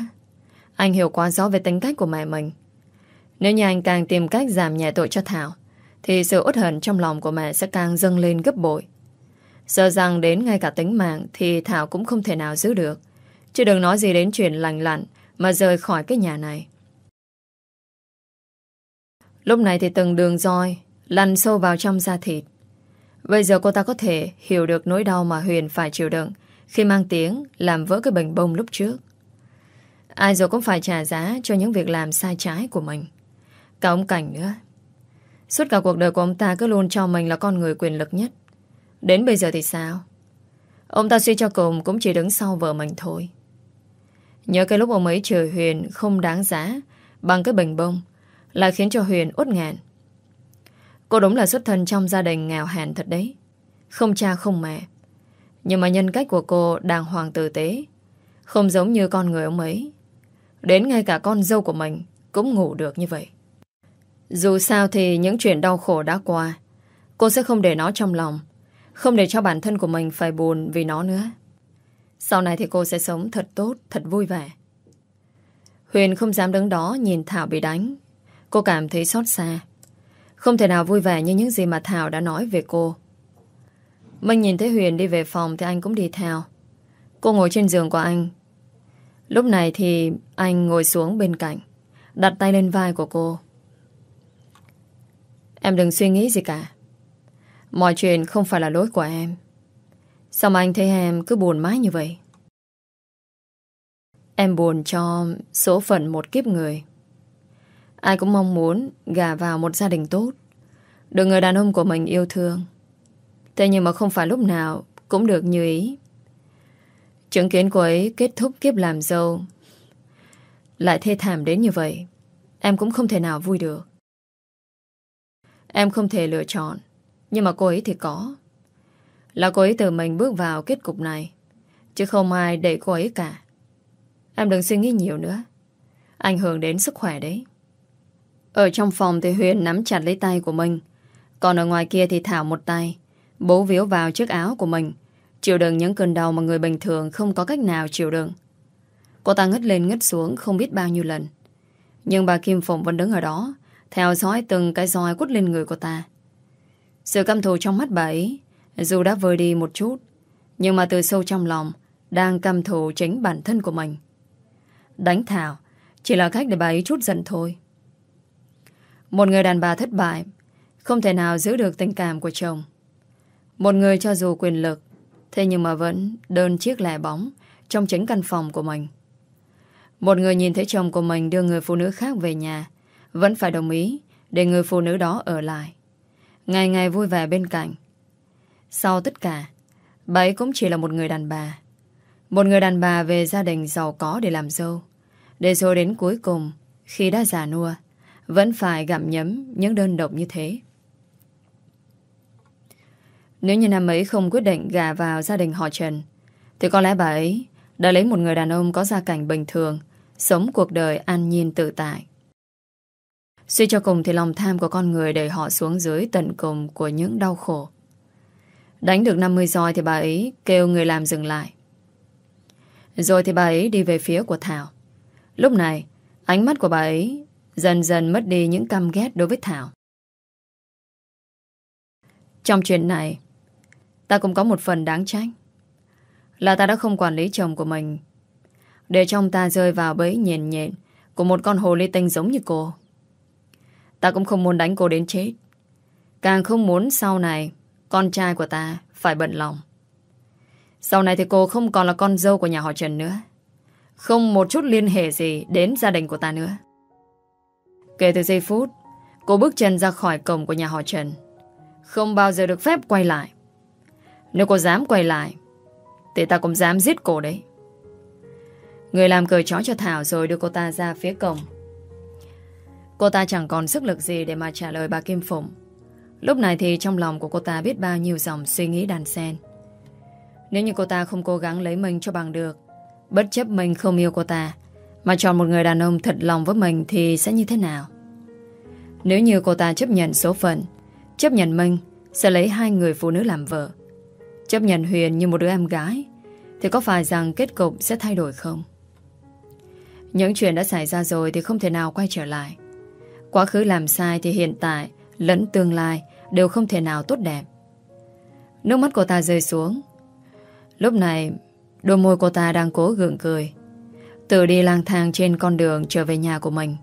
Anh hiểu quá rõ về tính cách của mẹ mình. Nếu như anh càng tìm cách giảm nhẹ tội cho Thảo, Thì sự uất hận trong lòng của mẹ sẽ càng dâng lên gấp bội. Sợ rằng đến ngay cả tính mạng Thì Thảo cũng không thể nào giữ được. Chứ đừng nói gì đến chuyện lành lặn Mà rời khỏi cái nhà này. Lúc này thì từng đường roi Lăn sâu vào trong da thịt. Bây giờ cô ta có thể hiểu được nỗi đau mà Huyền phải chịu đựng khi mang tiếng làm vỡ cái bình bông lúc trước. Ai rồi cũng phải trả giá cho những việc làm sai trái của mình. Cả ông Cảnh nữa. Suốt cả cuộc đời của ông ta cứ luôn cho mình là con người quyền lực nhất. Đến bây giờ thì sao? Ông ta suy cho cùng cũng chỉ đứng sau vợ mình thôi. Nhớ cái lúc ông ấy chửi Huyền không đáng giá, Bằng cái bình bông, Là khiến cho Huyền út ngàn Cô đúng là xuất thân trong gia đình nghèo hèn thật đấy. Không cha không mẹ. Nhưng mà nhân cách của cô đàng hoàng tử tế, Không giống như con người ông ấy. Đến ngay cả con dâu của mình Cũng ngủ được như vậy. Dù sao thì những chuyện đau khổ đã qua Cô sẽ không để nó trong lòng Không để cho bản thân của mình phải buồn vì nó nữa. Sau này thì cô sẽ sống thật tốt, thật vui vẻ. Huyền không dám đứng đó nhìn Thảo bị đánh. Cô cảm thấy xót xa. Không thể nào vui vẻ như những gì mà Thảo đã nói về cô. Minh nhìn thấy Huyền đi về phòng Thì anh cũng đi theo. Cô ngồi trên giường của anh Lúc này thì anh ngồi xuống bên cạnh, Đặt tay lên vai của cô. Em đừng suy nghĩ gì cả. Mọi chuyện không phải là lỗi của em. Sao mà anh thấy em cứ buồn mãi như vậy? Em buồn cho số phận một kiếp người. Ai cũng mong muốn gà vào một gia đình tốt, Được người đàn ông của mình yêu thương. Thế nhưng mà không phải lúc nào Cũng được như ý. Chứng kiến cô ấy kết thúc kiếp làm dâu, Lại thê thảm đến như vậy, Em cũng không thể nào vui được. Em không thể lựa chọn, Nhưng mà cô ấy thì có. Là cô ấy tự mình bước vào kết cục này, Chứ không ai đẩy cô ấy cả. Em đừng suy nghĩ nhiều nữa, Ảnh hưởng đến sức khỏe đấy. Ở trong phòng thì Huyền nắm chặt lấy tay của mình, Còn ở ngoài kia thì Thảo một tay Bố víu vào chiếc áo của mình Chịu đựng những cơn đau mà người bình thường Không có cách nào chịu đựng. Cô ta ngất lên ngất xuống không biết bao nhiêu lần. Nhưng bà Kim Phụng vẫn đứng ở đó, Theo dõi từng cái roi quất lên người cô ta. Sự căm thù trong mắt bà ấy, Dù đã vơi đi một chút, Nhưng mà từ sâu trong lòng, Đang căm thù chính bản thân của mình. Đánh Thảo, Chỉ là cách để bà ấy chút giận thôi. Một người đàn bà thất bại, Không thể nào giữ được tình cảm của chồng. Một người cho dù quyền lực Thế nhưng mà vẫn đơn chiếc lẻ bóng Trong chính căn phòng của mình. Một người nhìn thấy chồng của mình Đưa người phụ nữ khác về nhà, Vẫn phải đồng ý Để người phụ nữ đó ở lại. Ngày ngày vui vẻ bên cạnh. Sau tất cả, Bà ấy cũng chỉ là một người đàn bà. Một người đàn bà về gia đình giàu có để làm dâu. Để rồi đến cuối cùng, Khi đã già nua, Vẫn phải gặm nhấm những đơn độc như thế. Nếu như năm ấy không quyết định gà vào gia đình họ Trần Thì có lẽ bà ấy Đã lấy một người đàn ông có gia cảnh bình thường Sống cuộc đời an nhiên tự tại Suy cho cùng thì lòng tham của con người đẩy họ xuống dưới tận cùng của những đau khổ. Đánh được 50 roi thì bà ấy kêu người làm dừng lại. Rồi thì bà ấy đi về phía của Thảo. Lúc này, ánh mắt của bà ấy dần dần mất đi những căm ghét đối với Thảo. Trong chuyện này, ta cũng có một phần đáng trách. Là ta đã không quản lý chồng của mình để trong ta rơi vào bẫy nhện nhện của một con hồ ly tinh giống như cô. Ta cũng không muốn đánh cô đến chết. Càng không muốn sau này con trai của ta phải bận lòng. Sau này thì cô không còn là con dâu của nhà họ Trần nữa. Không một chút liên hệ gì đến gia đình của ta nữa. Kể từ giây phút, cô bước chân ra khỏi cổng của nhà họ Trần. Không bao giờ được phép quay lại. Nếu cô dám quay lại, thì ta cũng dám giết cô đấy. Người làm cười chó cho Thảo rồi đưa cô ta ra phía cổng. Cô ta chẳng còn sức lực gì để mà trả lời bà Kim Phụng. Lúc này thì trong lòng của cô ta biết bao nhiêu dòng suy nghĩ đàn sen. Nếu như cô ta không cố gắng lấy mình cho bằng được, bất chấp mình không yêu cô ta, mà chọn một người đàn ông thật lòng với mình thì sẽ như thế nào? Nếu như cô ta chấp nhận số phận, chấp nhận mình sẽ lấy hai người phụ nữ làm vợ, chấp nhận Huyền như một đứa em gái, thì có phải rằng kết cục sẽ thay đổi không? Những chuyện đã xảy ra rồi thì không thể nào quay trở lại. Quá khứ làm sai thì hiện tại lẫn tương lai đều không thể nào tốt đẹp. Nước mắt cô ta rơi xuống. Lúc này, đôi môi cô ta đang cố gượng cười. Tự đi lang thang trên con đường trở về nhà của mình.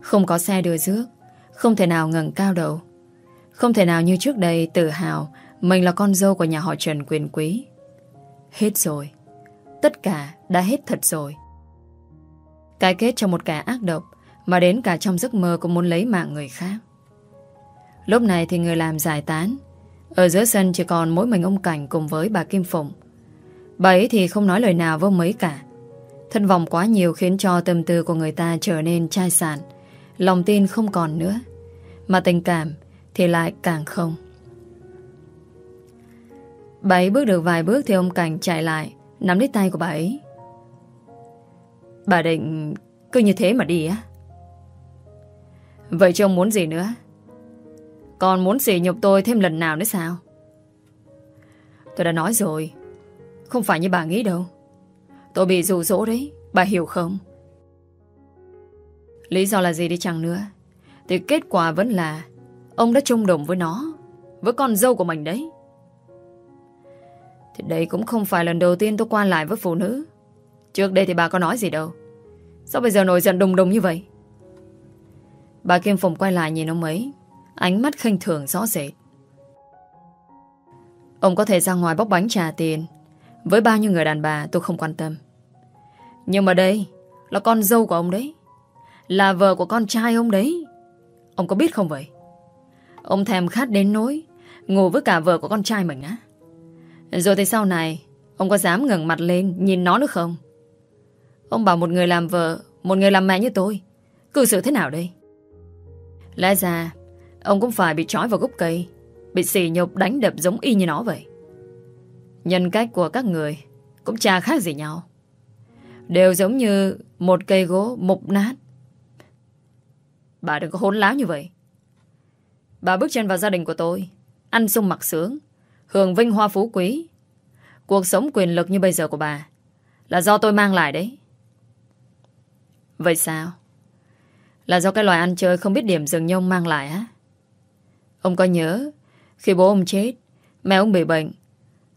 Không có xe đưa rước, không thể nào ngẩng cao đầu. Không thể nào như trước đây tự hào mình là con dâu của nhà họ Trần quyền quý. Hết rồi. Tất cả đã hết thật rồi. Cái kết cho một kẻ ác độc mà đến cả trong giấc mơ cũng muốn lấy mạng người khác. Lúc này thì người làm giải tán. Ở giữa sân chỉ còn mỗi mình ông Cảnh Cùng với bà Kim Phụng. Bà ấy thì không nói lời nào với mấy cả. Thân vọng quá nhiều khiến cho tâm tư của người ta trở nên chai sạn. Lòng tin không còn nữa. Mà tình cảm thì lại càng không. Bà ấy bước được vài bước thì ông Cảnh chạy lại, Nắm lấy tay của bà ấy Bà định cứ như thế mà đi á Vậy chứ ông muốn gì nữa? Còn muốn sỉ nhục tôi thêm lần nào nữa sao? Tôi đã nói rồi, Không phải như bà nghĩ đâu Tôi bị rủ rỗ đấy, Bà hiểu không? Lý do là gì đi chăng nữa Thì kết quả vẫn là Ông đã chung đồng với nó, Với con dâu của mình đấy thì đây cũng không phải lần đầu tiên tôi qua lại với phụ nữ. Trước đây thì bà có nói gì đâu. Sao bây giờ nổi giận đùng đùng như vậy? Bà Kim Phụng quay lại nhìn ông ấy. Ánh mắt khinh thường rõ rệt. Ông có thể ra ngoài bóc bánh trả tiền. Với bao nhiêu người đàn bà tôi không quan tâm. Nhưng mà đây, Là con dâu của ông đấy. Là vợ của con trai ông đấy. Ông có biết không vậy? Ông thèm khát đến nỗi Ngủ với cả vợ của con trai mình á. Rồi thì sau này, Ông có dám ngẩng mặt lên nhìn nó nữa không? Ông bảo một người làm vợ, Một người làm mẹ như tôi. Cư xử thế nào đây? Lẽ ra, Ông cũng phải bị trói vào gốc cây, Bị xỉ nhục đánh đập giống y như nó vậy. Nhân cách của các người Cũng chả khác gì nhau. Đều giống như Một cây gỗ mục nát. Bà đừng có hỗn láo như vậy. Bà bước chân vào gia đình của tôi, Ăn sung mặc sướng. Hưởng vinh hoa phú quý. Cuộc sống quyền lực như bây giờ của bà Là do tôi mang lại đấy. Vậy sao? Là do cái loài ăn chơi không biết điểm dừng nhông mang lại á. Ông có nhớ, Khi bố ông chết, Mẹ ông bị bệnh,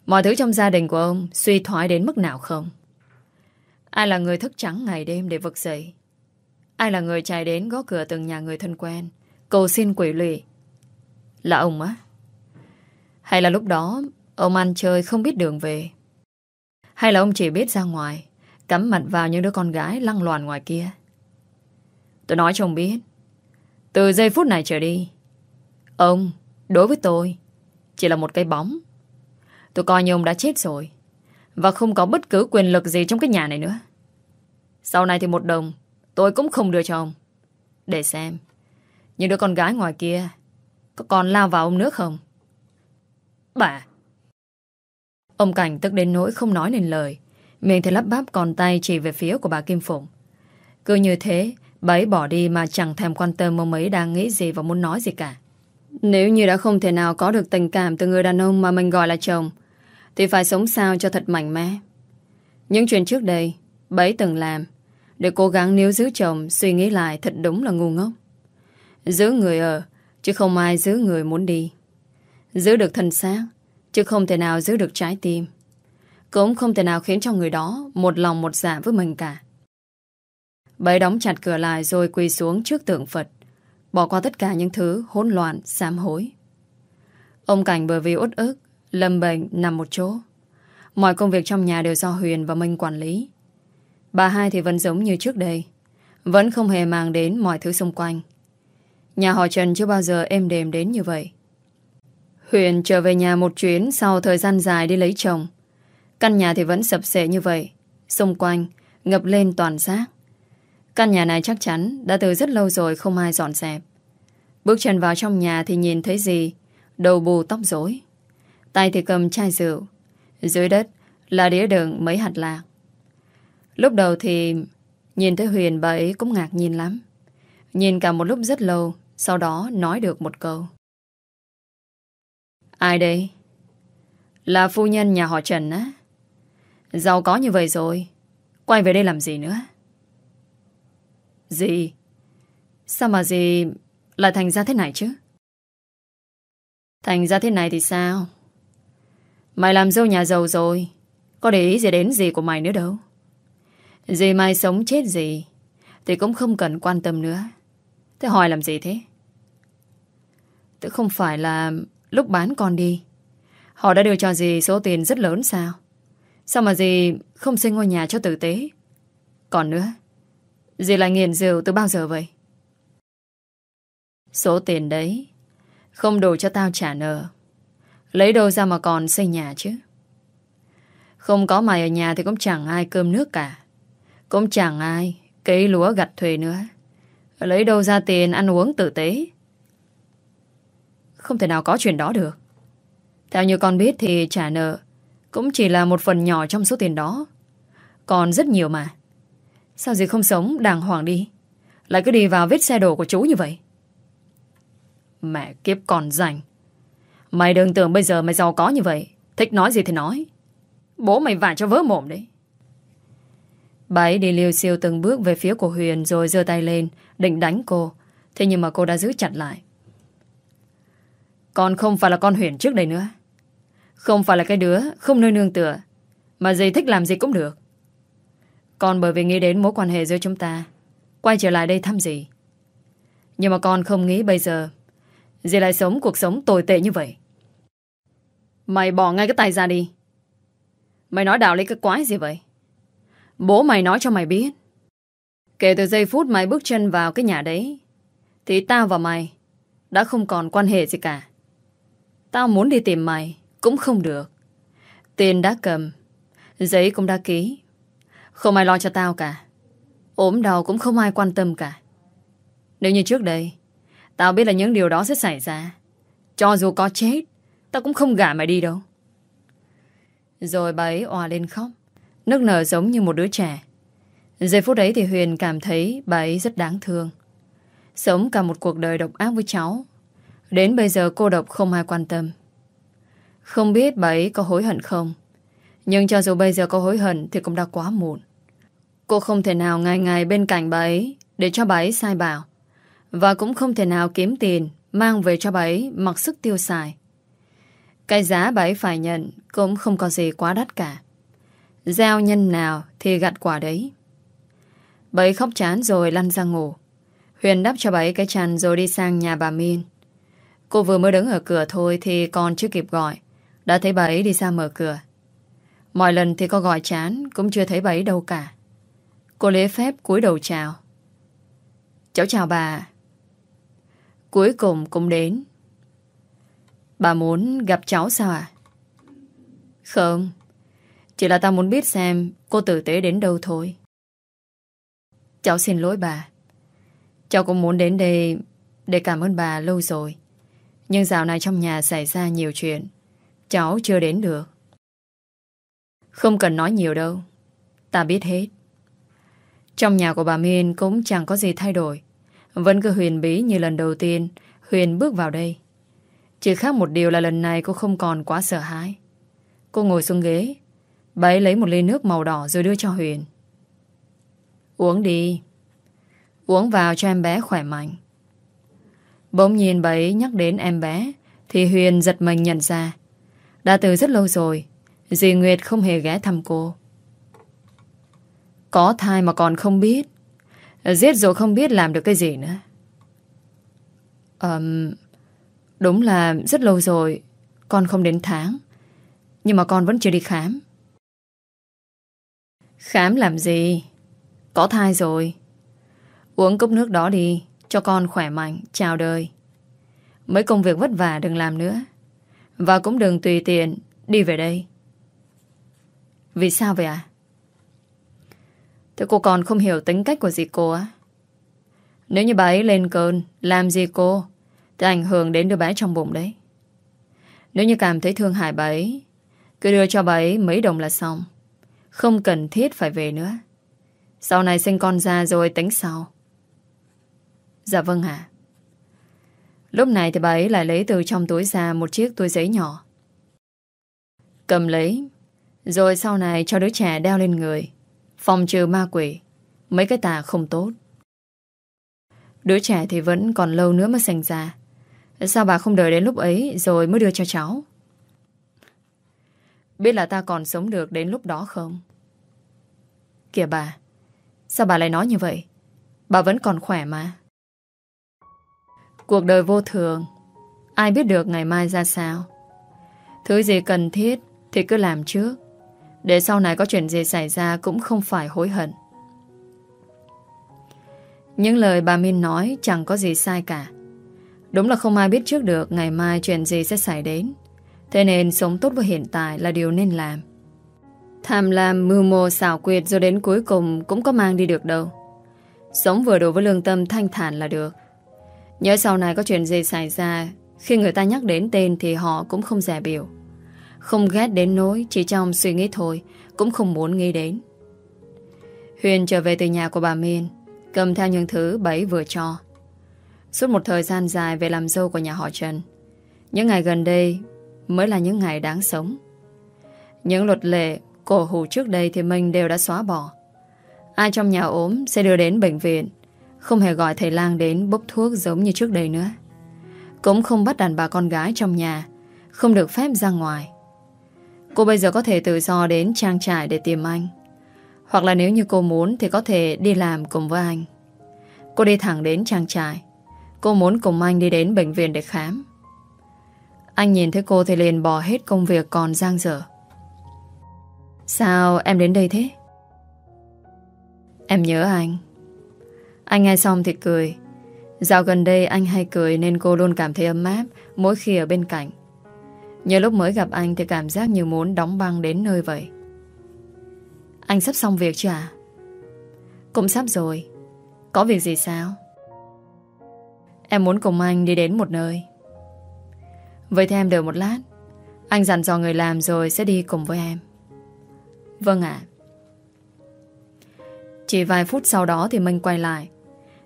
Mọi thứ trong gia đình của ông suy thoái đến mức nào không? Ai là người thức trắng ngày đêm để vực dậy? Ai là người chạy đến gõ cửa từng nhà người thân quen, Cầu xin quỷ lụy? Là ông á. Hay là lúc đó Ông ăn chơi không biết đường về? Hay là ông chỉ biết ra ngoài Cắm mặt vào những đứa con gái lăng loàn ngoài kia? Tôi nói cho ông biết Từ giây phút này trở đi Ông, đối với tôi Chỉ là một cái bóng. Tôi coi như ông đã chết rồi Và không có bất cứ quyền lực gì trong cái nhà này nữa. Sau này thì một đồng Tôi cũng không đưa cho ông. Để xem Những đứa con gái ngoài kia Có còn lao vào ông nữa không? Bà. Ông Cảnh tức đến nỗi không nói nên lời. Miệng thì lắp bắp, còn tay chỉ về phía của bà Kim Phụng. Cứ như thế, Bà ấy bỏ đi mà chẳng thèm quan tâm ông ấy đang nghĩ gì và muốn nói gì cả. Nếu như đã không thể nào có được tình cảm từ người đàn ông mà mình gọi là chồng, Thì phải sống sao cho thật mạnh mẽ? Những chuyện trước đây, Bà ấy từng làm Để cố gắng níu giữ chồng, Suy nghĩ lại thật đúng là ngu ngốc. Giữ người ở, Chứ không ai giữ người muốn đi. Giữ được thân xác Chứ không thể nào giữ được trái tim. Cũng không thể nào khiến cho người đó Một lòng một dạ với mình cả. Bấy đóng chặt cửa lại rồi quỳ xuống trước tượng Phật Bỏ qua tất cả những thứ hỗn loạn, sám hối. Ông Cảnh bởi vì uất ức Lâm bệnh nằm một chỗ. Mọi công việc trong nhà đều do Huyền và Minh quản lý. Bà hai thì vẫn giống như trước đây Vẫn không hề mang đến mọi thứ xung quanh. Nhà họ Trần chưa bao giờ êm đềm đến như vậy. Huyền trở về nhà một chuyến Sau thời gian dài đi lấy chồng Căn nhà thì vẫn sập sệ như vậy Xung quanh ngập lên toàn xác Căn nhà này chắc chắn đã từ rất lâu rồi không ai dọn dẹp. Bước chân vào trong nhà thì nhìn thấy gì? Đầu bù tóc rối. Tay thì cầm chai rượu. Dưới đất là đĩa đựng mấy hạt lạc. Lúc đầu thì nhìn thấy Huyền bà ấy cũng ngạc nhiên lắm. Nhìn cả một lúc rất lâu, sau đó nói được một câu. Ai đây? Là phu nhân nhà họ Trần á. Giàu có như vậy rồi, quay về đây làm gì nữa? Gì? Sao mà gì lại thành ra thế này chứ? Thành ra thế này thì sao? Mày làm dâu nhà giàu rồi Có để ý gì đến gì của mày nữa đâu Dì mày sống chết gì Thì cũng không cần quan tâm nữa Thế hỏi làm gì thế Thế không phải là Lúc bán con đi. Họ đã đưa cho dì số tiền rất lớn sao? Sao mà dì không xây ngôi nhà cho tử tế? Còn nữa, Dì lại nghiền rượu từ bao giờ vậy? Số tiền đấy, Không đủ cho tao trả nợ. Lấy đâu ra mà còn xây nhà chứ? Không có mày ở nhà Thì cũng chẳng ai cơm nước cả. Cũng chẳng ai Cấy lúa gặt thuê nữa. Lấy đâu ra tiền ăn uống tử tế? Không thể nào có chuyện đó được Theo như con biết thì trả nợ Cũng chỉ là một phần nhỏ trong số tiền đó Còn rất nhiều mà Sao gì không sống đàng hoàng đi Lại cứ đi vào vết xe đổ của chú như vậy Mẹ kiếp còn rảnh. Mày đừng tưởng bây giờ mày giàu có như vậy. Thích nói gì thì nói. Bố mày vả cho vỡ mồm đấy. Bà ấy đi liêu siêu từng bước về phía của Huyền rồi giơ tay lên, định đánh cô. Thế nhưng mà cô đã giữ chặt lại. Con không phải là con Huyền trước đây nữa. Không phải là cái đứa không nơi nương tựa, mà dì thích làm gì cũng được. Con bởi vì nghĩ đến mối quan hệ giữa chúng ta, quay trở lại đây thăm dì. Nhưng mà con không nghĩ bây giờ dì lại sống cuộc sống tồi tệ như vậy. Mày bỏ ngay cái tay ra đi. Mày nói đạo lý cái quái gì vậy? Bố mày nói cho mày biết. Kể từ giây phút mày bước chân vào cái nhà đấy, thì tao và mày đã không còn quan hệ gì cả. Tao muốn đi tìm mày, cũng không được. Tiền đã cầm, giấy cũng đã ký. Không ai lo cho tao cả. ốm đau cũng không ai quan tâm cả. Nếu như trước đây, tao biết là những điều đó sẽ xảy ra. Cho dù có chết, tao cũng không gả mày đi đâu. Rồi bà ấy òa lên khóc. Nước nở giống như một đứa trẻ Giây phút đấy thì Huyền cảm thấy bà ấy rất đáng thương Sống cả một cuộc đời độc ác với cháu Đến bây giờ cô độc không ai quan tâm Không biết bà ấy có hối hận không Nhưng cho dù bây giờ có hối hận Thì cũng đã quá muộn Cô không thể nào ngày ngày bên cạnh bà ấy Để cho bà ấy sai bảo Và cũng không thể nào kiếm tiền Mang về cho bà ấy mặc sức tiêu xài Cái giá bà ấy phải nhận Cũng không có gì quá đắt cả Gieo nhân nào thì gặt quả đấy. Bấy khóc chán rồi lăn ra ngủ. Huyền đắp cho bấy cái chăn rồi đi sang nhà bà Min. Cô vừa mới đứng ở cửa thôi thì còn chưa kịp gọi. Đã thấy bà ấy đi ra mở cửa. Mọi lần thì có gọi chán, cũng chưa thấy bà ấy đâu cả. Cô lễ phép cúi đầu chào. Cháu chào bà. Cuối cùng cũng đến. Bà muốn gặp cháu sao à? Không. Chỉ là ta muốn biết xem cô tử tế đến đâu thôi. Cháu xin lỗi bà. Cháu cũng muốn đến đây để cảm ơn bà lâu rồi. Nhưng dạo này trong nhà xảy ra nhiều chuyện. Cháu chưa đến được. Không cần nói nhiều đâu. Ta biết hết. Trong nhà của bà Miên cũng chẳng có gì thay đổi. Vẫn cứ huyền bí như lần đầu tiên Huyền bước vào đây. Chỉ khác một điều là lần này cô không còn quá sợ hãi. Cô ngồi xuống ghế Bà ấy lấy một ly nước màu đỏ rồi đưa cho Huyền. Uống đi. Uống vào cho em bé khỏe mạnh. Bỗng nhìn bà ấy nhắc đến em bé thì Huyền giật mình nhận ra. Đã từ rất lâu rồi dì Nguyệt không hề ghé thăm cô. Có thai mà còn không biết. Giết rồi không biết làm được cái gì nữa. Um, đúng là rất lâu rồi con không đến tháng. Nhưng mà con vẫn chưa đi khám. Khám làm gì? Có thai rồi. Uống cốc nước đó đi, cho con khỏe mạnh, chào đời. Mấy công việc vất vả đừng làm nữa. Và cũng đừng tùy tiện đi về đây. Vì sao vậy à? Thế cô còn không hiểu tính cách của dì cô á? Nếu như bà ấy lên cơn, làm gì cô, thì ảnh hưởng đến đứa bé trong bụng đấy. Nếu như cảm thấy thương hại bà ấy, cứ đưa cho bà ấy mấy đồng là xong. Không cần thiết phải về nữa Sau này sinh con ra rồi tính sau Dạ vâng ạ Lúc này thì bà ấy lại lấy từ trong túi ra Một chiếc túi giấy nhỏ Cầm lấy Rồi sau này cho đứa trẻ đeo lên người Phòng trừ ma quỷ Mấy cái tà không tốt Đứa trẻ thì vẫn còn lâu nữa mới sành ra Sao bà không đợi đến lúc ấy Rồi mới đưa cho cháu Biết là ta còn sống được đến lúc đó không? Kìa bà, sao bà lại nói như vậy? Bà vẫn còn khỏe mà. Cuộc đời vô thường, ai biết được ngày mai ra sao? Thứ gì cần thiết thì cứ làm trước. Để sau này có chuyện gì xảy ra cũng không phải hối hận. Những lời bà Min nói chẳng có gì sai cả. Đúng là không ai biết trước được ngày mai chuyện gì sẽ xảy đến. Thế nên sống tốt với hiện tại là điều nên làm. Tham lam, mưu mô, xảo quyệt rồi đến cuối cùng cũng có mang đi được đâu. Sống vừa đủ với lương tâm thanh thản là được. Nhớ sau này có chuyện gì xảy ra, khi người ta nhắc đến tên thì họ cũng không giả biểu. Không ghét đến nỗi, chỉ trong suy nghĩ thôi, cũng không muốn nghĩ đến. Huyền trở về từ nhà của bà Miên, cầm theo những thứ bấy vừa cho. Suốt một thời gian dài về làm dâu của nhà họ Trần Những ngày gần đây Mới là những ngày đáng sống Những luật lệ Cổ hủ trước đây thì mình đều đã xóa bỏ Ai trong nhà ốm Sẽ đưa đến bệnh viện không hề gọi thầy lang đến bốc thuốc giống như trước đây nữa. Cũng không bắt đàn bà con gái trong nhà, Không được phép ra ngoài. Cô bây giờ có thể tự do đến trang trại để tìm anh. Hoặc là nếu như cô muốn Thì có thể đi làm cùng với anh. Cô đi thẳng đến trang trại. Cô muốn cùng anh đi đến bệnh viện để khám. Anh nhìn thấy cô thì liền bỏ hết công việc còn giang dở. Sao em đến đây thế? Em nhớ anh. Anh nghe xong thì cười. Dạo gần đây anh hay cười Nên cô luôn cảm thấy ấm áp, Mỗi khi ở bên cạnh. Nhờ lúc mới gặp anh thì cảm giác như muốn đóng băng đến nơi vậy. Anh sắp xong việc chưa à? Cũng sắp rồi. Có việc gì sao? Em muốn cùng anh đi đến một nơi. Vậy thì em đợi một lát. Anh dặn dò người làm rồi sẽ đi cùng với em. Vâng ạ. Chỉ vài phút sau đó thì Minh quay lại.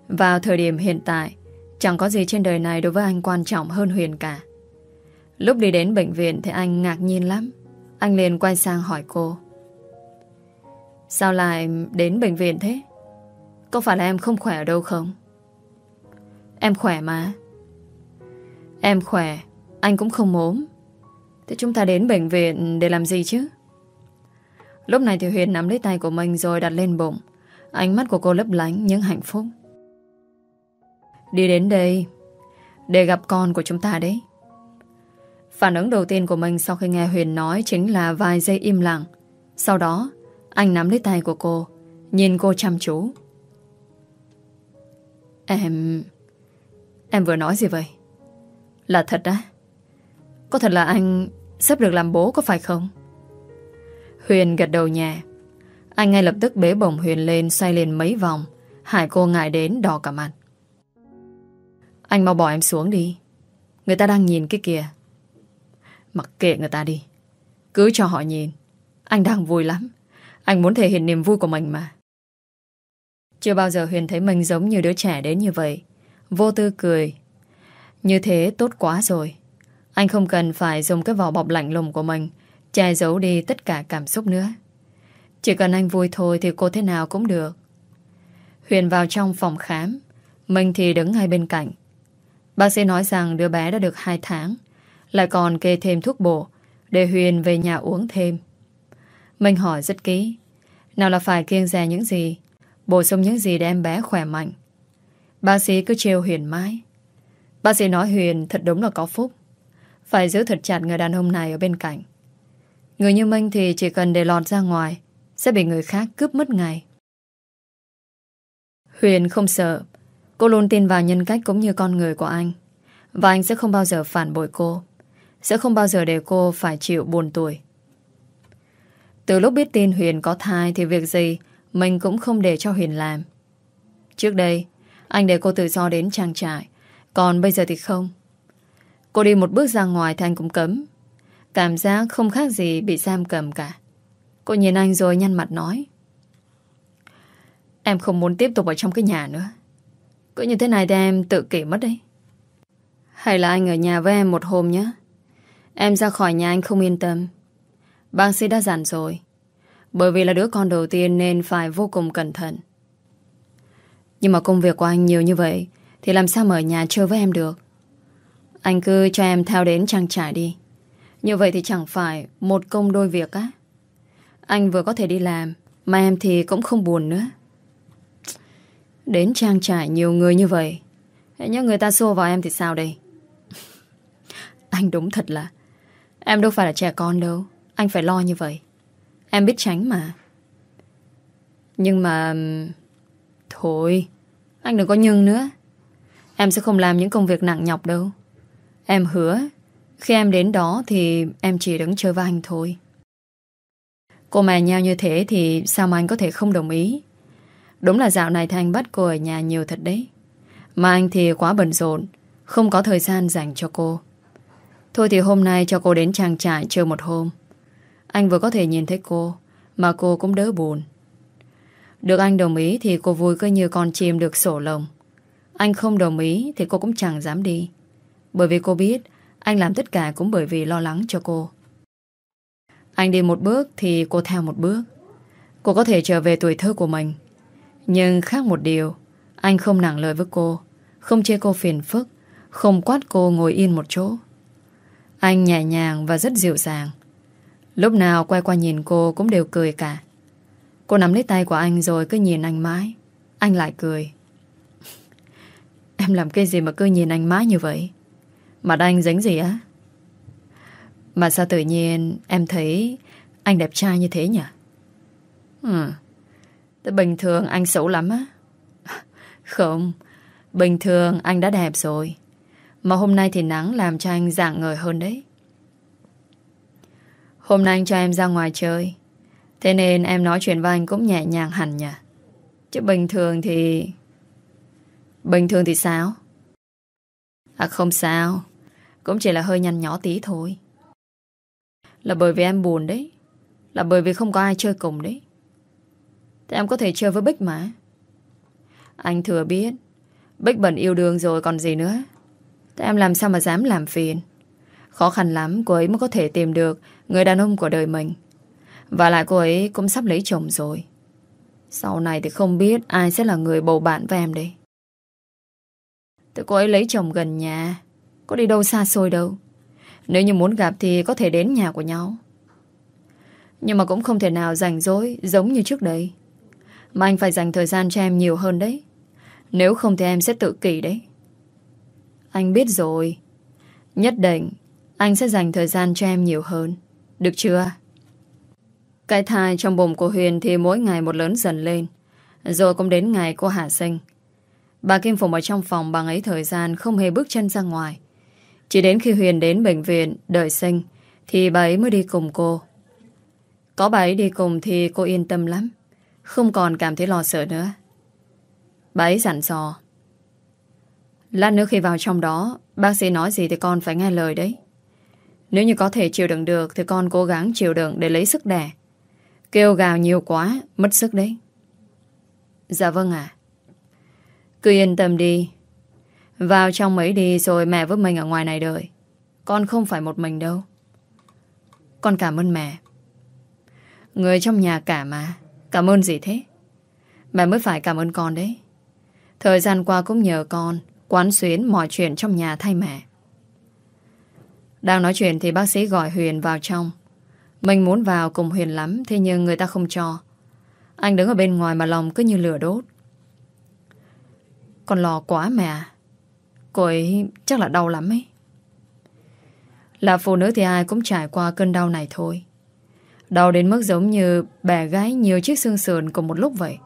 Vào thời điểm hiện tại, Chẳng có gì trên đời này đối với anh quan trọng hơn Huyền cả. Lúc đi đến bệnh viện thì anh ngạc nhiên lắm. Anh liền quay sang hỏi cô. Sao lại đến bệnh viện thế? Có phải là em không khỏe ở đâu không? Em khỏe mà. Em khỏe, Anh cũng không ốm. Thế chúng ta đến bệnh viện để làm gì chứ? Lúc này thì Huyền nắm lấy tay của mình rồi đặt lên bụng. Ánh mắt của cô lấp lánh những hạnh phúc. Đi đến đây Để gặp con của chúng ta đấy Phản ứng đầu tiên của mình sau khi nghe Huyền nói chính là vài giây im lặng. Sau đó, anh nắm lấy tay của cô, nhìn cô chăm chú. Em... Em vừa nói gì vậy? Là thật á? Có thật là anh sắp được làm bố có phải không? Huyền gật đầu nhẹ. Anh ngay lập tức bế bổng Huyền lên xoay lên mấy vòng. Hải cô ngại đến đỏ cả mặt. Anh mau bỏ em xuống đi. Người ta đang nhìn cái kìa. Mặc kệ người ta đi. Cứ cho họ nhìn. Anh đang vui lắm. Anh muốn thể hiện niềm vui của mình mà. Chưa bao giờ Huyền thấy mình giống như đứa trẻ đến như vậy. Vô tư cười. Như thế tốt quá rồi. Anh không cần phải dùng cái vỏ bọc lạnh lùng của mình Che giấu đi tất cả cảm xúc nữa. Chỉ cần anh vui thôi Thì cô thế nào cũng được. Huyền vào trong phòng khám. Mình thì đứng ngay bên cạnh. Bác sĩ nói rằng đứa bé đã được 2 tháng, lại còn kê thêm thuốc bổ Để Huyền về nhà uống thêm. Mình hỏi rất kỹ, Nào là phải kiêng dè những gì? Bổ sung những gì để em bé khỏe mạnh? Bác sĩ cứ trêu Huyền mãi. Bác sĩ nói Huyền thật đúng là có phúc. Phải giữ thật chặt người đàn ông này ở bên cạnh. Người như Minh thì chỉ cần để lọt ra ngoài, Sẽ bị người khác cướp mất ngày. Huyền không sợ Cô luôn tin vào nhân cách cũng như con người của anh. Và anh sẽ không bao giờ phản bội cô. Sẽ không bao giờ để cô phải chịu buồn tuổi. Từ lúc biết tin Huyền có thai Thì việc gì Mình cũng không để cho Huyền làm. Trước đây, Anh để cô tự do đến trang trại. Còn bây giờ thì không. Cô đi một bước ra ngoài thì anh cũng cấm. Cảm giác không khác gì bị giam cầm cả. Cô nhìn anh rồi nhăn mặt nói. Em không muốn tiếp tục ở trong cái nhà nữa. Cứ như thế này thì em tự kỷ mất đấy. Hay là anh ở nhà với em một hôm nhé. Em ra khỏi nhà anh không yên tâm. Bác sĩ đã dặn rồi. Bởi vì là đứa con đầu tiên Nên phải vô cùng cẩn thận. Nhưng mà công việc của anh nhiều như vậy Thì làm sao mở nhà chơi với em được? Anh cứ cho em theo đến trang trải đi. Như vậy thì chẳng phải Một công đôi việc á. Anh vừa có thể đi làm, Mà em thì cũng không buồn nữa. Đến trang trại nhiều người như vậy. Nhớ người ta xô vào em thì sao đây? Anh đúng thật là, Em đâu phải là trẻ con đâu, Anh phải lo như vậy. Em biết tránh mà. Nhưng mà, Thôi, Anh đừng có nhưng nữa. Em sẽ không làm những công việc nặng nhọc đâu. Em hứa, Khi em đến đó thì em chỉ đứng chơi với anh thôi. Cô mẹ nhau như thế thì sao mà anh có thể không đồng ý? Đúng là dạo này thanh bắt cô ở nhà nhiều thật đấy Mà anh thì quá bận rộn Không có thời gian dành cho cô Thôi thì hôm nay cho cô đến trang trại chơi một hôm. Anh vừa có thể nhìn thấy cô, mà cô cũng đỡ buồn. Được anh đồng ý thì cô vui cứ như con chim được sổ lồng. Anh không đồng ý thì cô cũng chẳng dám đi. Bởi vì cô biết anh làm tất cả cũng bởi vì lo lắng cho cô. Anh đi một bước thì cô theo một bước. Cô có thể trở về tuổi thơ của mình. Nhưng khác một điều, anh không nặng lời với cô, không chê cô phiền phức, không quát cô ngồi yên một chỗ. Anh nhẹ nhàng và rất dịu dàng. Lúc nào quay qua nhìn cô cũng đều cười cả. Cô nắm lấy tay của anh rồi cứ nhìn anh mãi. Anh lại cười. Em làm cái gì mà cứ nhìn anh mãi như vậy? Mặt anh dính gì á? Mà sao tự nhiên em thấy anh đẹp trai như thế nhỉ? Ừ. Bình thường anh xấu lắm á. Không. Bình thường anh đã đẹp rồi. Mà hôm nay thì nắng làm cho anh dạng ngời hơn đấy. Hôm nay anh cho em ra ngoài chơi. Thế nên em nói chuyện với anh cũng nhẹ nhàng hẳn nhỉ. Chứ bình thường thì... Bình thường thì sao? À không sao. Cũng chỉ là hơi nhăn nhó tí thôi. Là bởi vì em buồn đấy. Là bởi vì không có ai chơi cùng đấy. Thì em có thể chơi với Bích mà. Anh thừa biết. Bích bận yêu đương rồi còn gì nữa. Thế em làm sao mà dám làm phiền. Khó khăn lắm, cô ấy mới có thể tìm được người đàn ông của đời mình. Và lại cô ấy cũng sắp lấy chồng rồi. Sau này thì không biết ai sẽ là người bầu bạn với em đây. Thì cô ấy lấy chồng gần nhà. Có đi đâu xa xôi đâu. Nếu như muốn gặp thì có thể đến nhà của nhau. Nhưng mà cũng không thể nào rảnh rỗi giống như trước đây. Mà anh phải dành thời gian cho em nhiều hơn đấy. Nếu không thì em sẽ tự kỷ đấy. Anh biết rồi. Nhất định, anh sẽ dành thời gian cho em nhiều hơn. Được chưa? Cái thai trong bụng của Huyền thì mỗi ngày một lớn dần lên. Rồi cũng đến ngày cô hạ sinh. Bà Kim Phụng ở trong phòng bằng ấy thời gian không hề bước chân ra ngoài. Chỉ đến khi Huyền đến bệnh viện đợi sinh, thì bà ấy mới đi cùng cô. Có bà ấy đi cùng thì cô yên tâm lắm. Không còn cảm thấy lo sợ nữa. Bà ấy dặn dò. Lát nữa khi vào trong đó, bác sĩ nói gì thì con phải nghe lời đấy. Nếu như có thể chịu đựng được thì con cố gắng chịu đựng để lấy sức đẻ. Kêu gào nhiều quá, mất sức đấy. Dạ vâng ạ. Cứ yên tâm đi. Vào trong mấy đi rồi mẹ với mình ở ngoài này đợi. Con không phải một mình đâu. Con cảm ơn mẹ. Người trong nhà cả mà. Cảm ơn gì thế? Mẹ mới phải cảm ơn con đấy. Thời gian qua cũng nhờ con quán xuyến mọi chuyện trong nhà thay mẹ. Đang nói chuyện thì bác sĩ gọi Huyền vào trong. Mình muốn vào cùng Huyền lắm, Thế nhưng người ta không cho Anh đứng ở bên ngoài mà lòng cứ như lửa đốt Con lo quá mẹ à. Cô ấy chắc là đau lắm ấy Là phụ nữ thì ai cũng trải qua cơn đau này thôi Đau đến mức giống như bẻ gái nhiều chiếc xương sườn cùng một lúc vậy.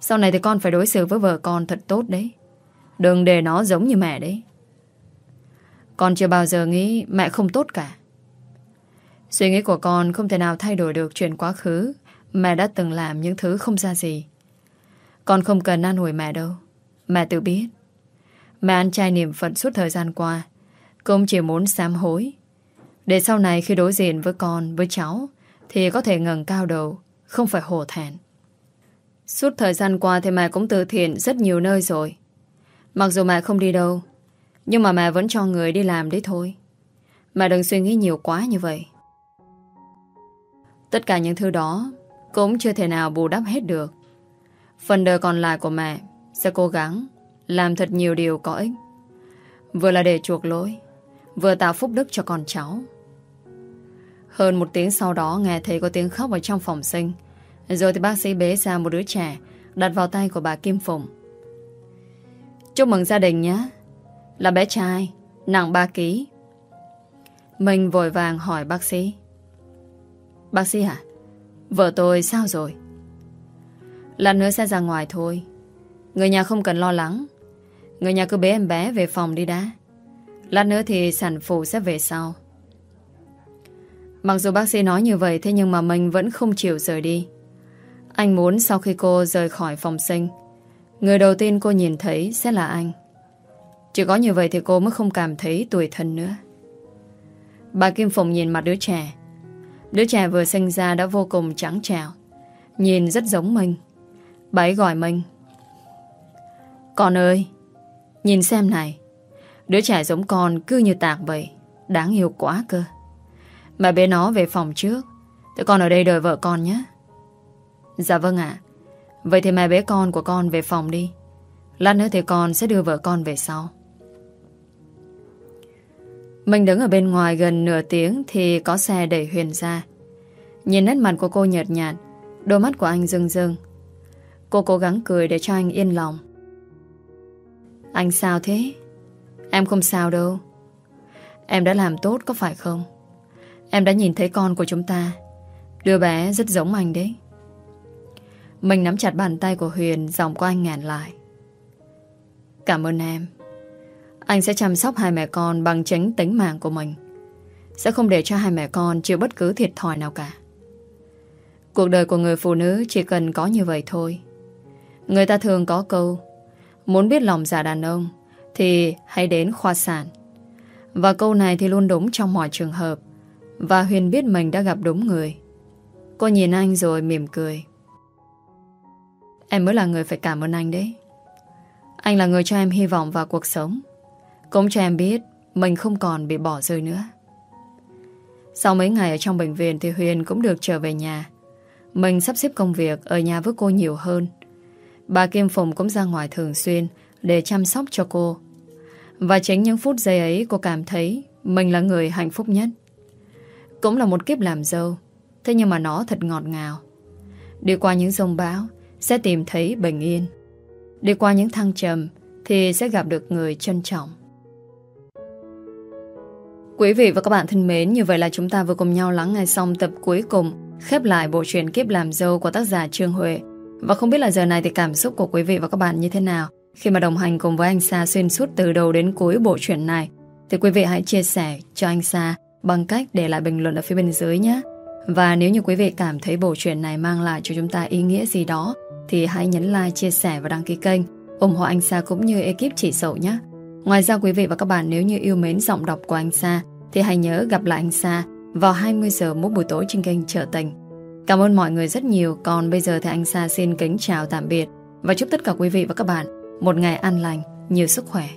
Sau này thì con phải đối xử với vợ con thật tốt đấy. Đừng để nó giống như mẹ đấy. Con chưa bao giờ nghĩ mẹ không tốt cả. Suy nghĩ của con không thể nào thay đổi được chuyện quá khứ. Mẹ đã từng làm những thứ không ra gì. Con không cần an ủi mẹ đâu. Mẹ tự biết. Mẹ ăn chay niềm phận suốt thời gian qua. Cũng chỉ muốn sám hối. Để sau này khi đối diện với con, Với cháu thì có thể ngẩng cao đầu Không phải hổ thẹn Suốt thời gian qua thì mẹ cũng từ thiện rất nhiều nơi rồi Mặc dù mẹ không đi đâu Nhưng mà mẹ vẫn cho người đi làm đấy thôi Mẹ đừng suy nghĩ nhiều quá như vậy Tất cả những thứ đó cũng chưa thể nào bù đắp hết được. Phần đời còn lại của mẹ sẽ cố gắng làm thật nhiều điều có ích. Vừa là để chuộc lỗi, vừa tạo phúc đức cho con cháu. Hơn một tiếng sau đó nghe thấy có tiếng khóc ở trong phòng sinh. Rồi thì bác sĩ bế ra một đứa trẻ đặt vào tay của bà Kim Phụng. Chúc mừng gia đình nhé. Là bé trai, nặng 3 ký. Mình vội vàng hỏi bác sĩ. Bác sĩ à Vợ tôi sao rồi Lát nữa sẽ ra ngoài thôi Người nhà không cần lo lắng Người nhà cứ bế em bé về phòng đi đã Lát nữa thì sản phụ sẽ về sau Mặc dù bác sĩ nói như vậy, Thế nhưng mà mình vẫn không chịu rời đi. Anh muốn sau khi cô rời khỏi phòng sinh, Người đầu tiên cô nhìn thấy sẽ là anh. Chỉ có như vậy thì cô mới không cảm thấy tuổi thân nữa. Bà Kim Phụng nhìn mặt đứa trẻ. Đứa trẻ vừa sinh ra đã vô cùng trắng trẻo, Nhìn rất giống mình. Bà ấy gọi mình, Con ơi, Nhìn xem này, Đứa trẻ giống con cứ như tạc vậy Đáng yêu quá cơ. Mà bế nó về phòng trước. Tụi con ở đây đợi vợ con nhé. Dạ vâng ạ. Vậy thì mẹ bế con của con về phòng đi. Lát nữa thì con sẽ đưa vợ con về sau. Mình đứng ở bên ngoài gần nửa tiếng Thì có xe đẩy Huyền ra. Nhìn nét mặt của cô nhợt nhạt, Đôi mắt của anh rưng rưng. Cô cố gắng cười để cho anh yên lòng. Anh sao thế? Em không sao đâu. Em đã làm tốt có phải không? Em đã nhìn thấy con của chúng ta. Đứa bé rất giống anh đấy. Mình nắm chặt bàn tay của Huyền, Giọng của anh ngàn lại. Cảm ơn em. Anh sẽ chăm sóc hai mẹ con Bằng chính tính mạng của mình. Sẽ không để cho hai mẹ con chịu bất cứ thiệt thòi nào cả. Cuộc đời của người phụ nữ Chỉ cần có như vậy thôi. Người ta thường có câu, Muốn biết lòng giả đàn ông Thì hãy đến khoa sản. Và câu này thì luôn đúng trong mọi trường hợp. Và Huyền biết mình đã gặp đúng người. Cô nhìn anh rồi mỉm cười. Em mới là người phải cảm ơn anh đấy. Anh là người cho em hy vọng vào cuộc sống. Cũng cho em biết Mình không còn bị bỏ rơi nữa. Sau mấy ngày ở trong bệnh viện Thì Huyền cũng được trở về nhà. Mình sắp xếp công việc Ở nhà với cô nhiều hơn. Bà Kim Phùng cũng ra ngoài thường xuyên Để chăm sóc cho cô. Và chính những phút giây ấy cô cảm thấy Mình là người hạnh phúc nhất. Cũng là một kiếp làm dâu, Thế nhưng mà nó thật ngọt ngào. Đi qua những sông bão, Sẽ tìm thấy bình yên. Đi qua những thăng trầm, Thì sẽ gặp được người trân trọng. Quý vị và các bạn thân mến, Như vậy là chúng ta vừa cùng nhau lắng nghe xong tập cuối cùng Khép lại bộ truyện kiếp làm dâu Của tác giả Trương Huệ. Và không biết là giờ này thì cảm xúc của quý vị và các bạn như thế nào? Khi mà đồng hành cùng với anh Sa Xuyên suốt từ đầu đến cuối bộ truyện này, Thì quý vị hãy chia sẻ cho anh Sa Bằng cách để lại bình luận ở phía bên dưới nhé và nếu như quý vị cảm thấy bộ truyện này mang lại cho chúng ta ý nghĩa gì đó thì hãy nhấn like, chia sẻ và đăng ký kênh ủng hộ anh Sa cũng như ekip chỉ sậu nhé. Ngoài ra quý vị và các bạn nếu như yêu mến giọng đọc của anh Sa thì hãy nhớ gặp lại anh Sa vào 20 giờ mỗi buổi tối trên kênh Trở Tình. Cảm ơn mọi người rất nhiều. Còn bây giờ thì anh Sa xin kính chào tạm biệt và chúc tất cả quý vị và các bạn một ngày an lành, nhiều sức khỏe.